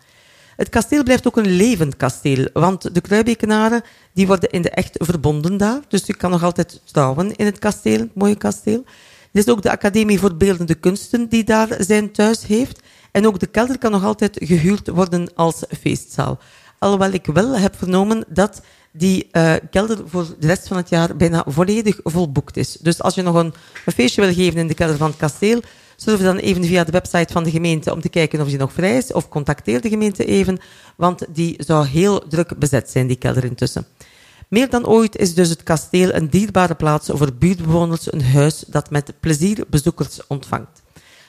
Het kasteel blijft ook een levend kasteel, want de Kruibekenaren die worden in de echt verbonden daar. Dus je kan nog altijd trouwen in het kasteel, het mooie kasteel. Er is ook de Academie voor Beeldende Kunsten die daar zijn thuis heeft. En ook de kelder kan nog altijd gehuurd worden als feestzaal. Alhoewel ik wel heb vernomen dat die eh, kelder voor de rest van het jaar bijna volledig volboekt is. Dus als je nog een, een feestje wil geven in de kelder van het kasteel, Surf dan even via de website van de gemeente om te kijken of die nog vrij is. Of contacteer de gemeente even, want die zou heel druk bezet zijn, die kelder intussen. Meer dan ooit is dus het kasteel een dierbare plaats voor buurtbewoners, een huis dat met plezier bezoekers ontvangt.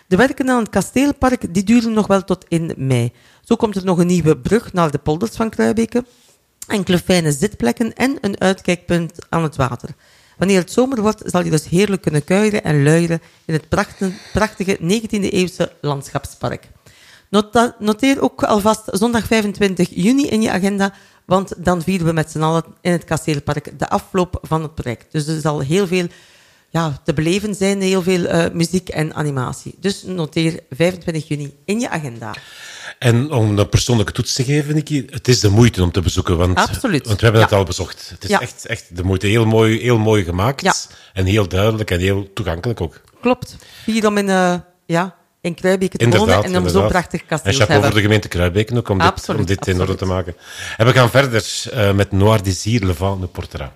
De werken aan het kasteelpark die duren nog wel tot in mei. Zo komt er nog een nieuwe brug naar de polders van Kruibeke, enkele fijne zitplekken en een uitkijkpunt aan het water. Wanneer het zomer wordt, zal je dus heerlijk kunnen kuieren en luieren in het prachtige, prachtige 19e-eeuwse landschapspark. Noteer ook alvast zondag 25 juni in je agenda, want dan vieren we met z'n allen in het kasteelpark de afloop van het project. Dus er zal heel veel ja, te beleven zijn, heel veel eh, muziek en animatie. Dus noteer 25 juni in je agenda. En om een persoonlijke toets te geven, Nicky, het is de moeite om te bezoeken. Want, Absoluut. Want we hebben het al bezocht. Het is Ja. echt, echt de moeite. Heel mooi, heel mooi gemaakt. Ja. En heel duidelijk en heel toegankelijk ook. Klopt. Hier om in, eh ja, in te wonen en om zo'n prachtig kasteel En te hebben. voor de gemeente Kruibeken ook om dit, Absoluut, om dit in orde te maken. En we gaan verder eh, met Noir Désir, Le Vent, de Portera.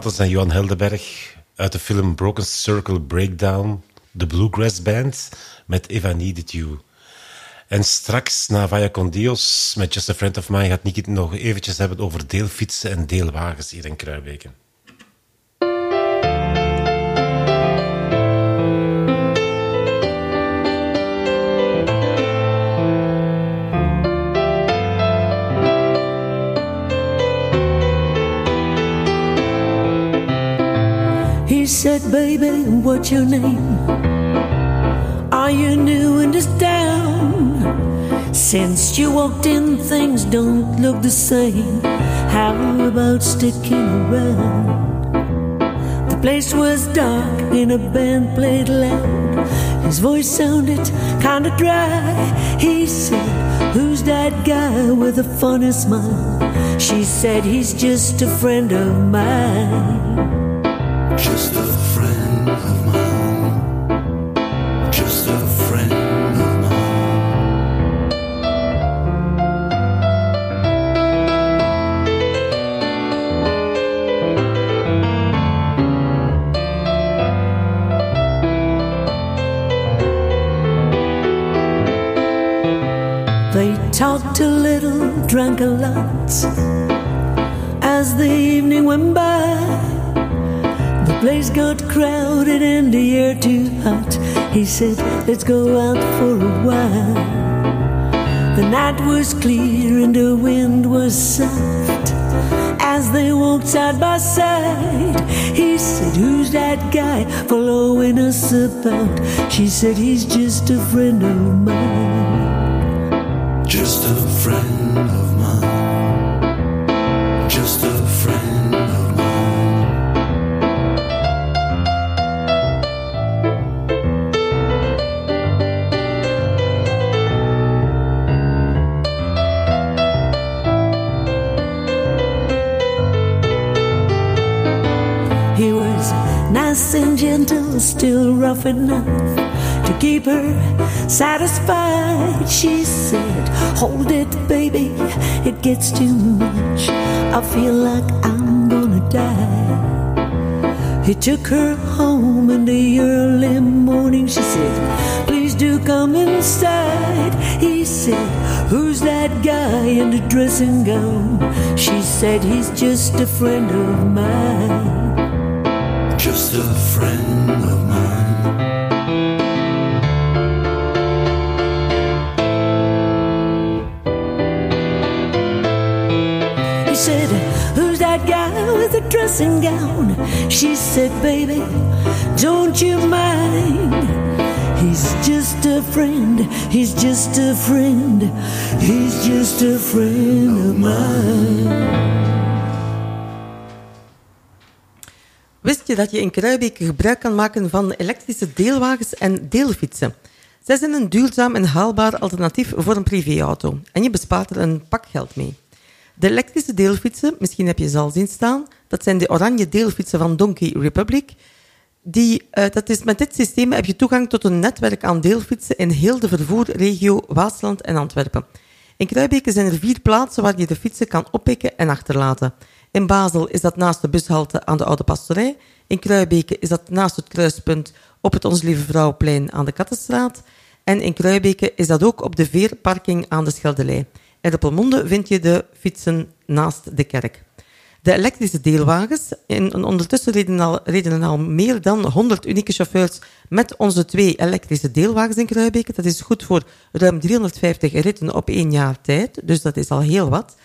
Batels en Johan Heldenberg uit de film Broken Circle Breakdown, de Bluegrass Band, met If I Needed You. En straks, na Vaya Con Dios, met Just a Friend of Mine, gaat Nicky het nog eventjes hebben over deelfietsen en deelwagens hier in Kruijbeken. Said, Baby, what's your name? Are you new in this town? Since you walked in, things don't look the same. How about sticking around? The place was dark and a band played loud. His voice sounded kinda dry. He said, Who's that guy with a funny smile? She said, He's just a friend of mine. Just a friend of mine. Just a friend of mine. They talked a little, drank a lot as the evening went by. Place got crowded and the air too hot. He said, Let's go out for a while. The night was clear and the wind was soft. As they walked side by side, he said, Who's that guy following us about? She said, He's just a friend of mine. Still enough to keep her satisfied. She said, Hold it, baby, it gets too much. I feel like I'm gonna die. He took her home in the early morning. She said, Please do come inside. He said, Who's that guy in the dressing gown? She said, He's just a friend of mine. Just a friend of She said, Baby, don't you mind. He's just a friend, he's just a friend, he's just a friend of mine. Wist je dat je in Kruibeke gebruik kan maken van elektrische deelwagens en deelfietsen? Zij zijn een duurzaam en haalbaar alternatief voor een privéauto. En je bespaart er een pak geld mee. De elektrische deelfietsen, misschien heb je ze al zien staan, dat zijn de oranje deelfietsen van Donkey Republic. Die, eh, dat is, met dit systeem heb je toegang tot een netwerk aan deelfietsen in heel de vervoerregio Waasland en Antwerpen. In Kruibeke zijn er vier plaatsen waar je de fietsen kan oppikken en achterlaten. In Basel is dat naast de bushalte aan de Oude Pastorij. In Kruibeke is dat naast het kruispunt op het Ons Lieve Vrouwplein aan de Kattenstraat. En in Kruibeke is dat ook op de veerparking aan de Scheldelij. In Ruppelmonde vind je de fietsen naast de kerk. De elektrische deelwagens. En ondertussen reden al, reden al meer dan 100 unieke chauffeurs met onze twee elektrische deelwagens in Kruibeke. Dat is goed voor ruim 350 ritten op één jaar tijd. Dus dat is al heel wat.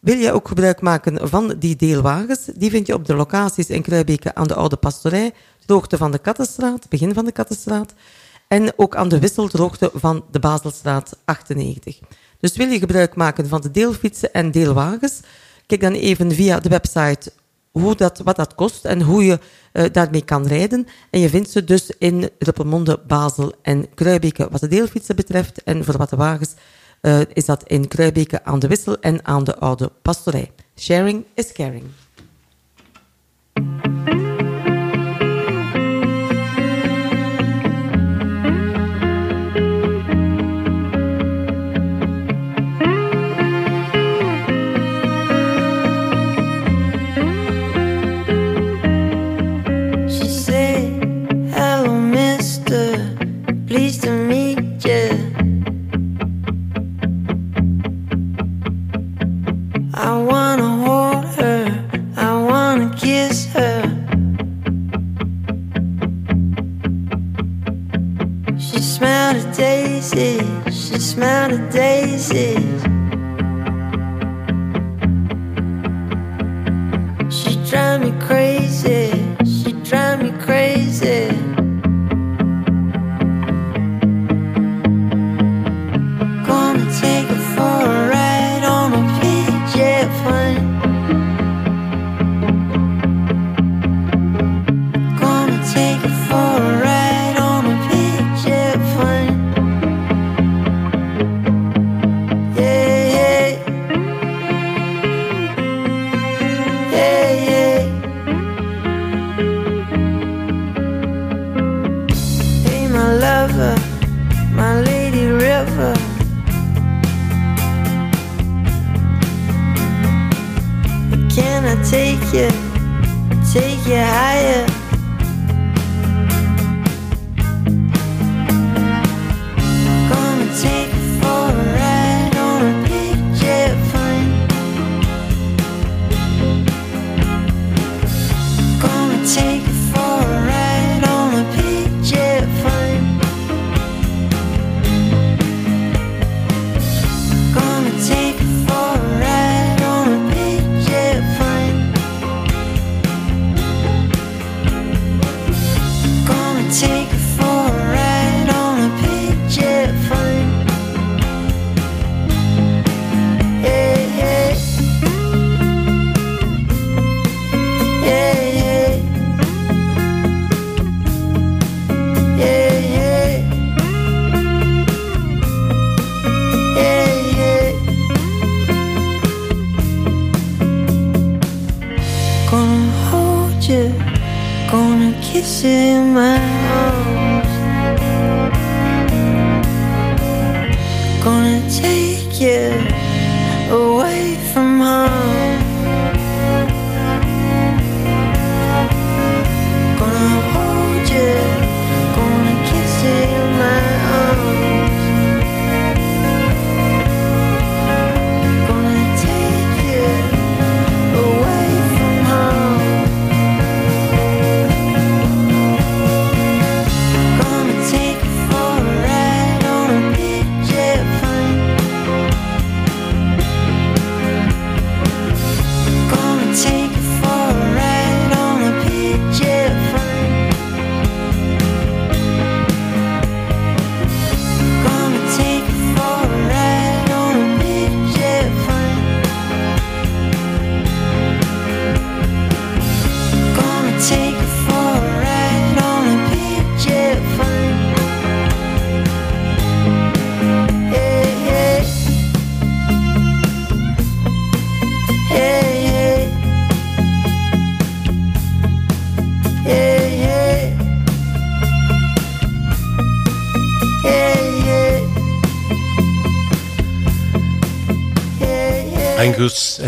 Wil je ook gebruik maken van die deelwagens? Die vind je op de locaties in Kruibeke aan de Oude Pastorij, de hoogte van de Kattenstraat, begin van de Kattenstraat, en ook aan de wisseldroogte van de Baselstraat 98. Dus wil je gebruik maken van de deelfietsen en deelwagens? Kijk dan even via de website hoe dat, wat dat kost en hoe je eh, daarmee kan rijden. En je vindt ze dus in Ruppelmonde, Basel en Kruibeke wat de deelfietsen betreft. En voor wat de wagens eh, is dat in Kruibeke aan de Wissel en aan de Oude Pastorij. Sharing is caring. I wanna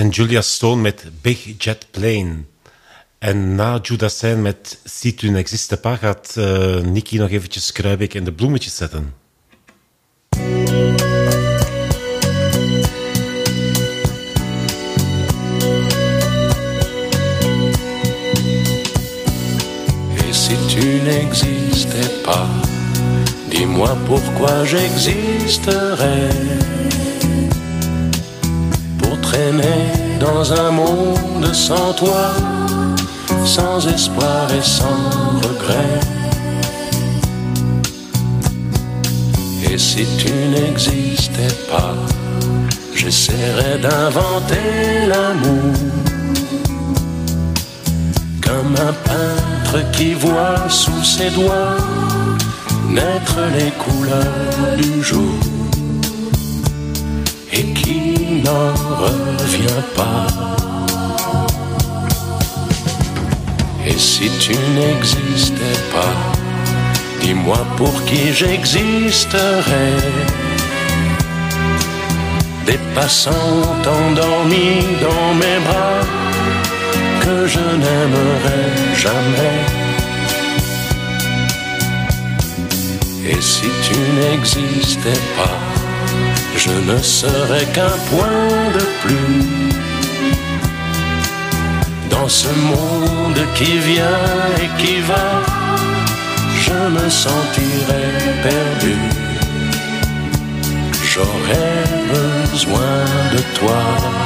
Julia Stone met Big Jet Plane. En na Judas zijn met Si tu n'existe pas gaat uh, Nicky nog eventjes Kruibeke in de bloemetjes zetten. Et si tu n'existais pas, dis-moi pourquoi j'existerais. Traîner dans un monde sans toi, sans espoir et sans regret. Et si tu n'existais pas, j'essaierais d'inventer l'amour comme un peintre qui voit sous ses doigts naître les couleurs du jour n'en revient pas. Et si tu n'existais pas, dis-moi pour qui j'existerais. Des passants endormis dans mes bras que je n'aimerais jamais. Et si tu n'existais pas, je ne serais qu'un point de plus dans ce monde qui vient et qui va. Je me sentirais perdu. J'aurais besoin de toi.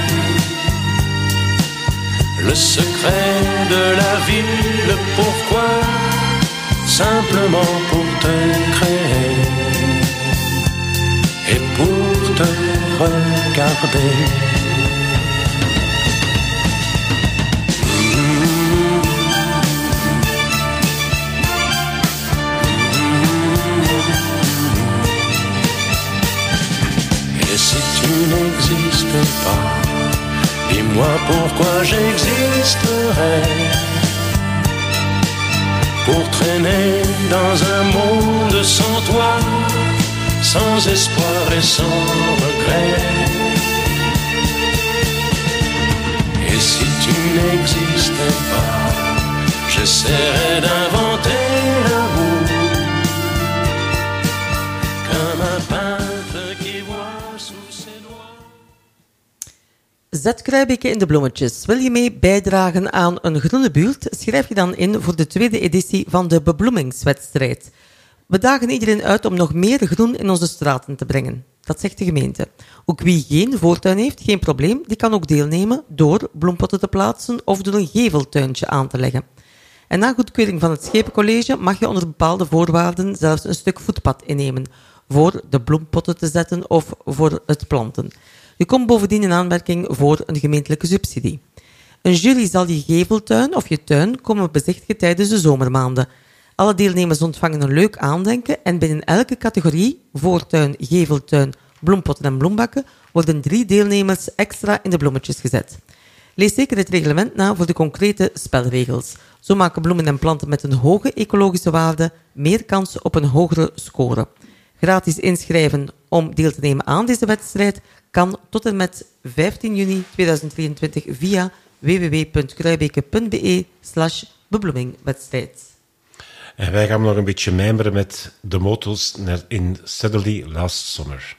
Le secret de la vie, le pourquoi, simplement pour te créer et pour te regarder. Dis-moi pourquoi j'existerais Pour traîner dans un monde sans toi Sans espoir et sans regret. Et si tu n'existais pas J'essaierais d'inventer Zet Kruibeke in de bloemetjes. Wil je mee bijdragen aan een groene buurt? Schrijf je dan in voor de tweede editie van de bebloemingswedstrijd. We dagen iedereen uit om nog meer groen in onze straten te brengen. Dat zegt de gemeente. Ook wie geen voortuin heeft, geen probleem, die kan ook deelnemen door bloempotten te plaatsen of door een geveltuintje aan te leggen. En na goedkeuring van het Schepencollege mag je onder bepaalde voorwaarden zelfs een stuk voetpad innemen voor de bloempotten te zetten of voor het planten. Je komt bovendien in aanmerking voor een gemeentelijke subsidie. Een jury zal je geveltuin of je tuin komen bezichtigen tijdens de zomermaanden. Alle deelnemers ontvangen een leuk aandenken en binnen elke categorie, voortuin, geveltuin, bloempotten en bloembakken, worden drie deelnemers extra in de bloemetjes gezet. Lees zeker het reglement na voor de concrete spelregels. Zo maken bloemen en planten met een hoge ecologische waarde meer kans op een hogere score. Gratis inschrijven om deel te nemen aan deze wedstrijd kan tot en met 15 juni 2023 via www.kruibeke.be slash bebloemingwedstrijd. En wij gaan nog een beetje mijmeren met de naar- in Suddenly Last Summer.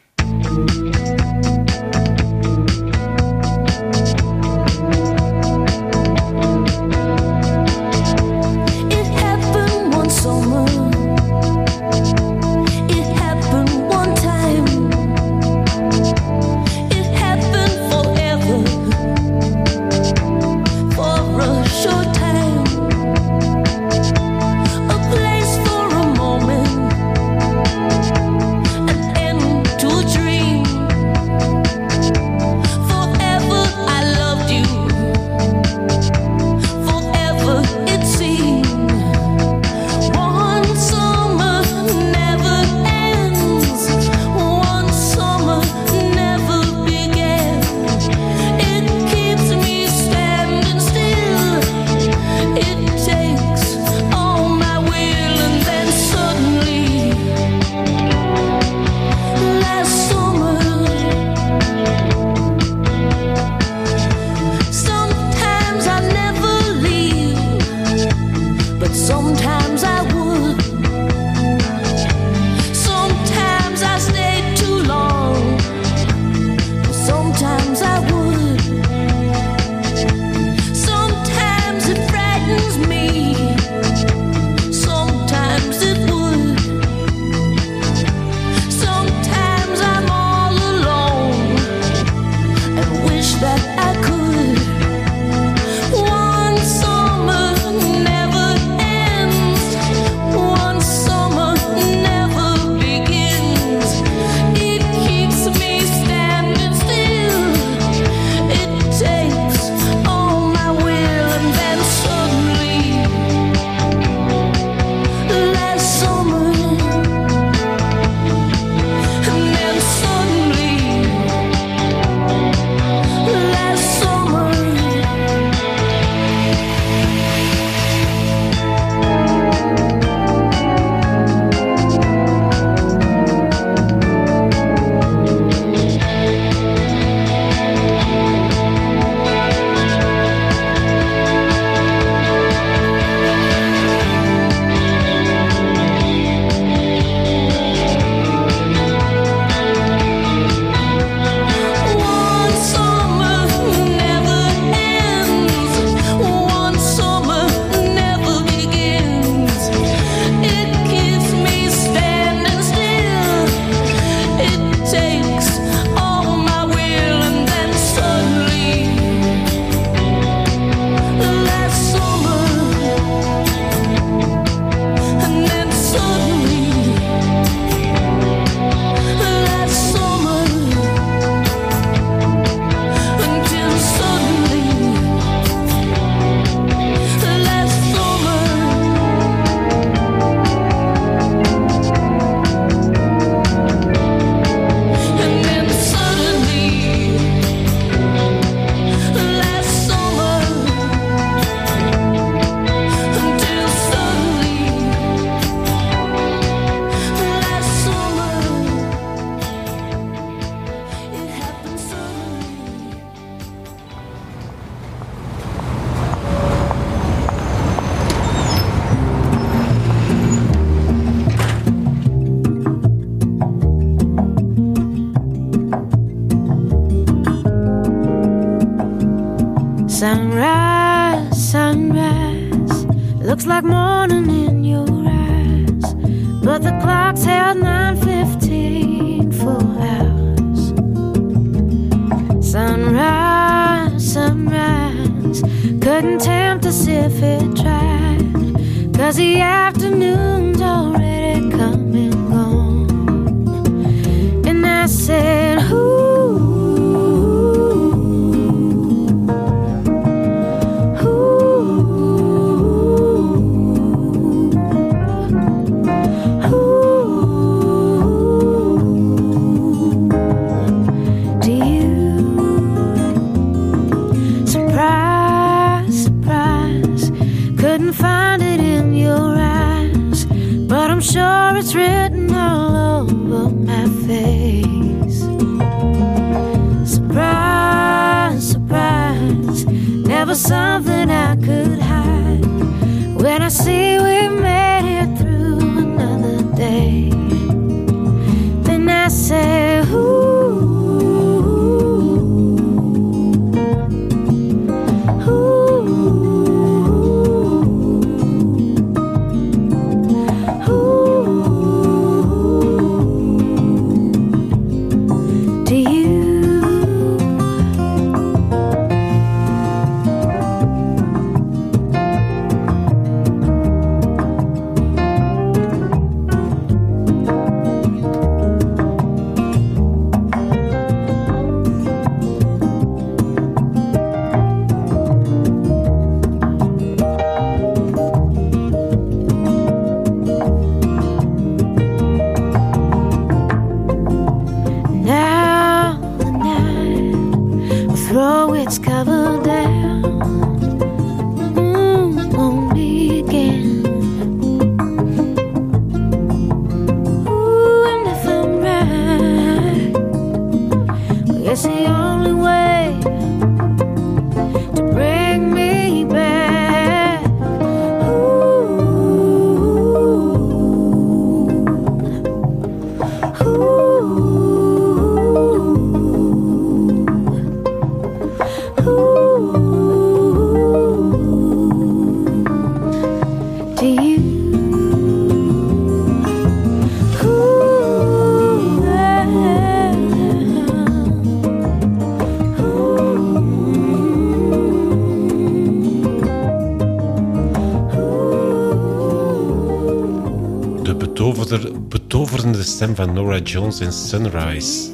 Betoverende stem van Nora Jones in Sunrise.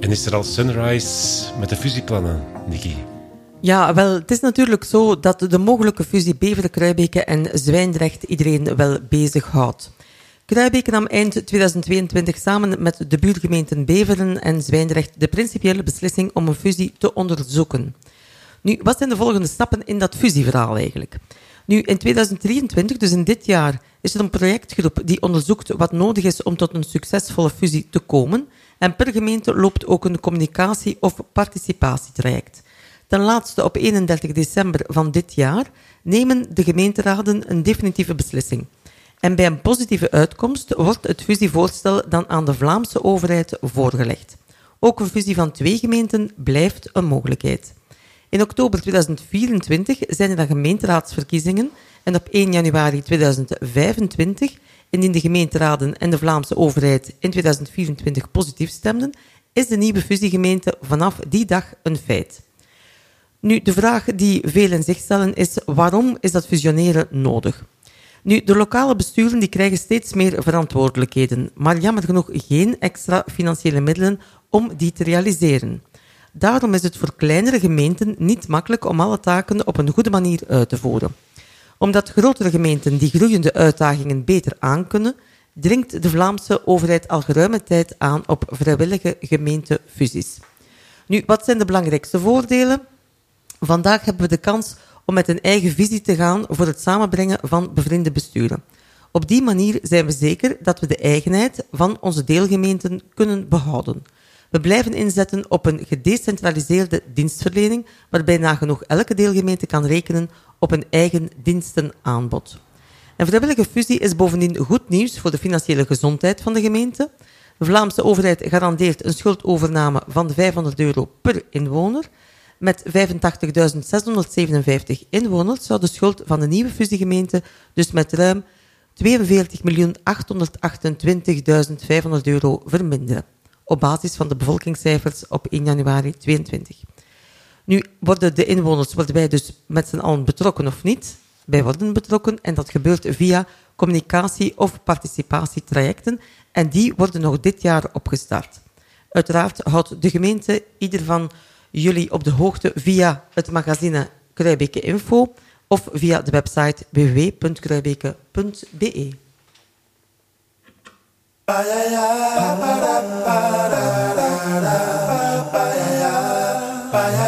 En is er al Sunrise met de fusieplannen, Nicky? Ja, wel, het is natuurlijk zo dat de mogelijke fusie Beveren, Kruibeke en Zwijndrecht iedereen wel bezighoudt. Kruibeke nam eind 2022 samen met de buurgemeenten Beveren en Zwijndrecht de principiële beslissing om een fusie te onderzoeken. Nu, wat zijn de volgende stappen in dat fusieverhaal eigenlijk? Nu, in 2023, dus in dit jaar, is er een projectgroep die onderzoekt wat nodig is om tot een succesvolle fusie te komen. En per gemeente loopt ook een communicatie- of participatietraject. Ten laatste op 31 december van dit jaar nemen de gemeenteraden een definitieve beslissing. En bij een positieve uitkomst wordt het fusievoorstel dan aan de Vlaamse overheid voorgelegd. Ook een fusie van twee gemeenten blijft een mogelijkheid. In oktober 2024 zijn er dan gemeenteraadsverkiezingen en op 1 januari 2025, indien de gemeenteraden en de Vlaamse overheid in 2024 positief stemden, is de nieuwe fusiegemeente vanaf die dag een feit. Nu, de vraag die velen zich stellen is, waarom is dat fusioneren nodig? Nu, de lokale besturen die krijgen steeds meer verantwoordelijkheden, maar jammer genoeg geen extra financiële middelen om die te realiseren. Daarom is het voor kleinere gemeenten niet makkelijk om alle taken op een goede manier uit te voeren. Omdat grotere gemeenten die groeiende uitdagingen beter aankunnen, dringt de Vlaamse overheid al geruime tijd aan op vrijwillige gemeentefusies. Nu, wat zijn de belangrijkste voordelen? Vandaag hebben we de kans om met een eigen visie te gaan voor het samenbrengen van bevriende besturen. Op die manier zijn we zeker dat we de eigenheid van onze deelgemeenten kunnen behouden. We blijven inzetten op een gedecentraliseerde dienstverlening, waarbij nagenoeg elke deelgemeente kan rekenen op een eigen dienstenaanbod. Een vrijwillige fusie is bovendien goed nieuws voor de financiële gezondheid van de gemeente. De Vlaamse overheid garandeert een schuldovername van 500 euro per inwoner. Met 85.657 inwoners zou de schuld van de nieuwe fusiegemeente dus met ruim 42.828.500 euro verminderen. Op basis van de bevolkingscijfers op 1 januari 2022. Nu worden de inwoners, worden wij dus met z'n allen betrokken of niet? Wij worden betrokken en dat gebeurt via communicatie- of participatietrajecten en die worden nog dit jaar opgestart. Uiteraard houdt de gemeente ieder van jullie op de hoogte via het magazine Kruibeke Info of via de website www.kruibeke.be. Ba-ya-ya, ba-da-ba-da-da-da, ba-ya-ya, ba-ya-ya.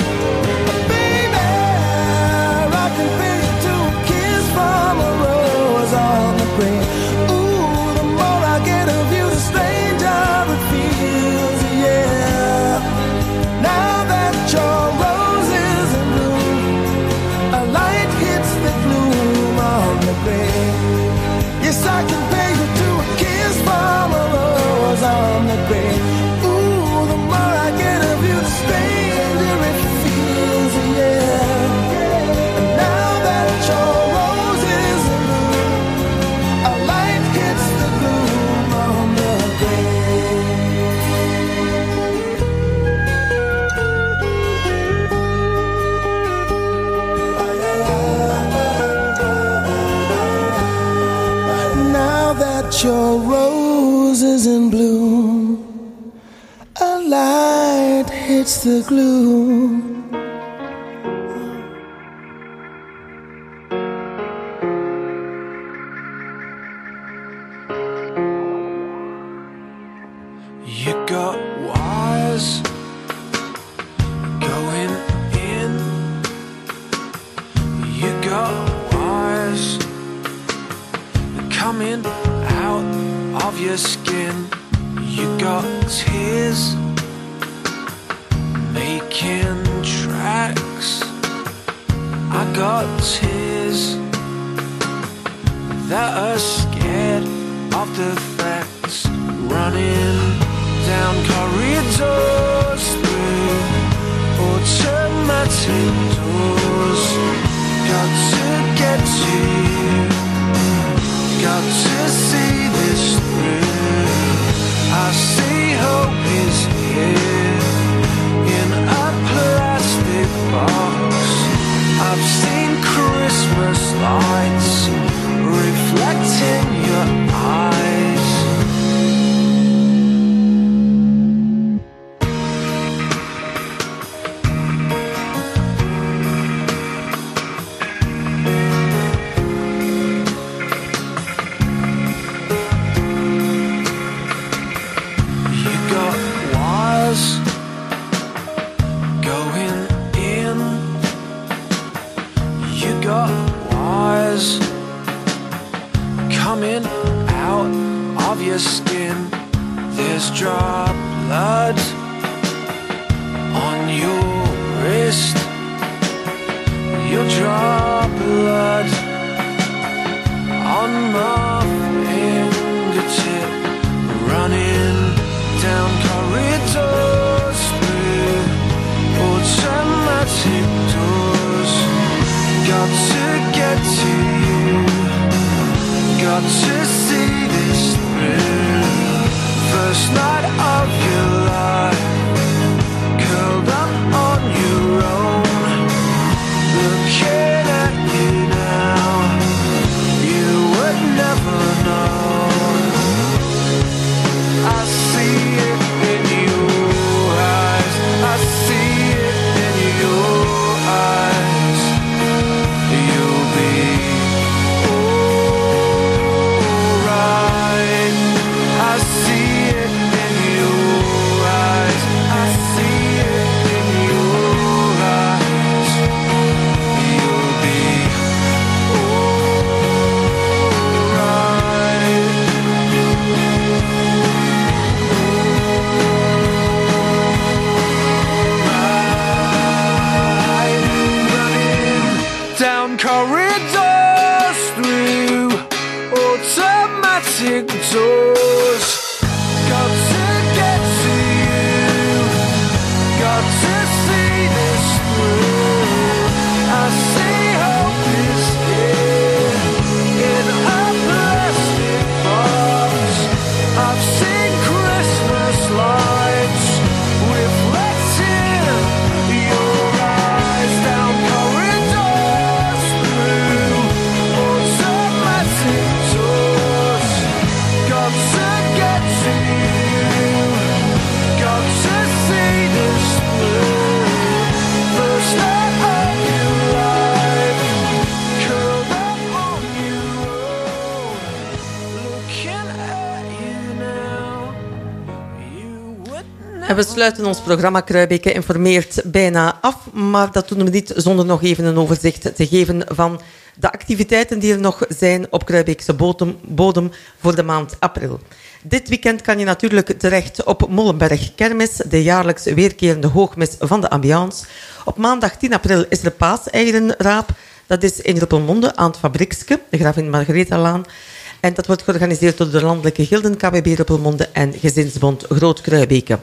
regret we sluiten ons programma Kruibeke informeert bijna af, maar dat doen we niet zonder nog even een overzicht te geven van de activiteiten die er nog zijn op Kruibeekse bodem, bodem voor de maand april. Dit weekend kan je natuurlijk terecht op Molenberg Kermis, de jaarlijks weerkerende hoogmis van de ambiance. Op maandag 10 april is er paaseigerenraap. Dat is in Ruppelmonde aan het Fabriekske, de Gravin Margaretha-laan. En dat wordt georganiseerd door de landelijke gilden KBB Ruppelmonde en Gezinsbond Groot Kruibeke.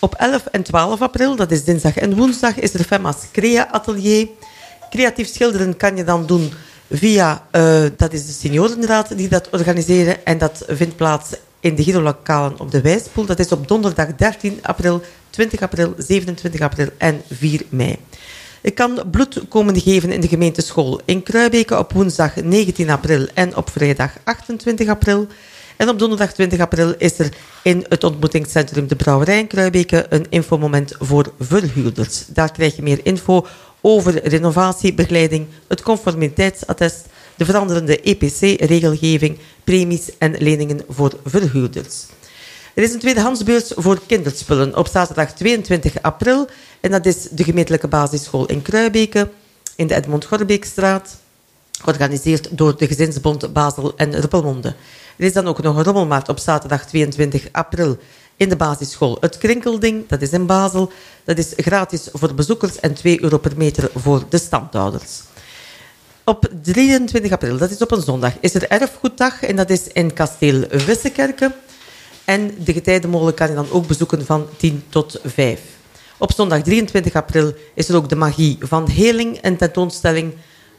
Op 11 en 12 april, dat is dinsdag en woensdag, is er FEMA's Crea Atelier. Creatief schilderen kan je dan doen via, eh, dat is de seniorenraad die dat organiseren. En dat vindt plaats in de Giro-lokalen op de Wijspoel. Dat is op donderdag 13 april, 20 april, 27 april en 4 mei. Je kan bloed komen geven in de gemeenteschool in Kruibeke op woensdag 19 april en op vrijdag 28 april. En op donderdag 20 april is er in het ontmoetingscentrum De Brouwerij in Kruibeke een infomoment voor verhuurders. Daar krijg je meer info over renovatiebegeleiding, het conformiteitsattest, de veranderende EPC-regelgeving, premies en leningen voor verhuurders. Er is een tweedehandsbeurs voor kinderspullen op zaterdag 22 april. En dat is de gemeentelijke basisschool in Kruibeke in de Edmond Gorbeekstraat. Georganiseerd door de Gezinsbond Basel en Ruppelmonde. Er is dan ook nog een rommelmarkt op zaterdag 22 april in de basisschool. Het Krinkelding, dat is in Basel. Dat is gratis voor bezoekers en 2 euro per meter voor de standhouders. Op 23 april, dat is op een zondag, is er erfgoeddag en dat is in kasteel Wissekerke. En de getijdenmolen kan je dan ook bezoeken van 10 tot 5. Op zondag 23 april is er ook de magie van heling, een tentoonstelling,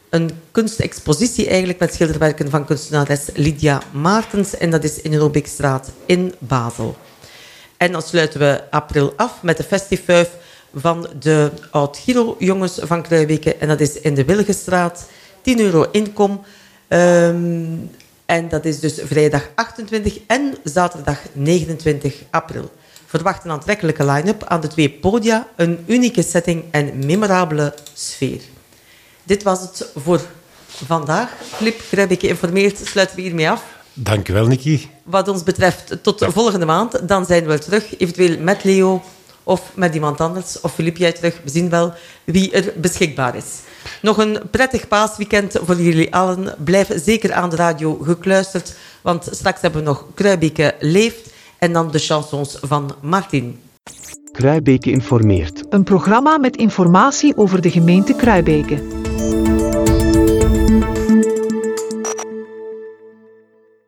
een kunstexpositie eigenlijk met schilderwerken van kunstenares Lydia Maartens. En dat is in de Robeekstraat in Basel. En dan sluiten we april af met de festivuif van de Oud-Giro-jongens van Kruijbeke. En dat is in de Wilgestraat. 10 euro inkom. Ehm, en dat is dus vrijdag 28 en zaterdag 29 april. Verwacht een aantrekkelijke line-up aan de twee podia, een unieke setting en memorabele sfeer. Dit was het voor vandaag. Flip informeert, sluiten we hiermee af. Dankjewel, Nicky. Wat ons betreft, tot volgende maand. Dan zijn we terug, eventueel met Leo of met iemand anders. Of Filip, jij terug. We zien wel wie er beschikbaar is. Nog een prettig paasweekend voor jullie allen. Blijf zeker aan de radio gekluisterd, want straks hebben we nog Kruibeke leeft en dan de chansons van Martin. Kruibeke informeert. Een programma met informatie over de gemeente Kruibeke.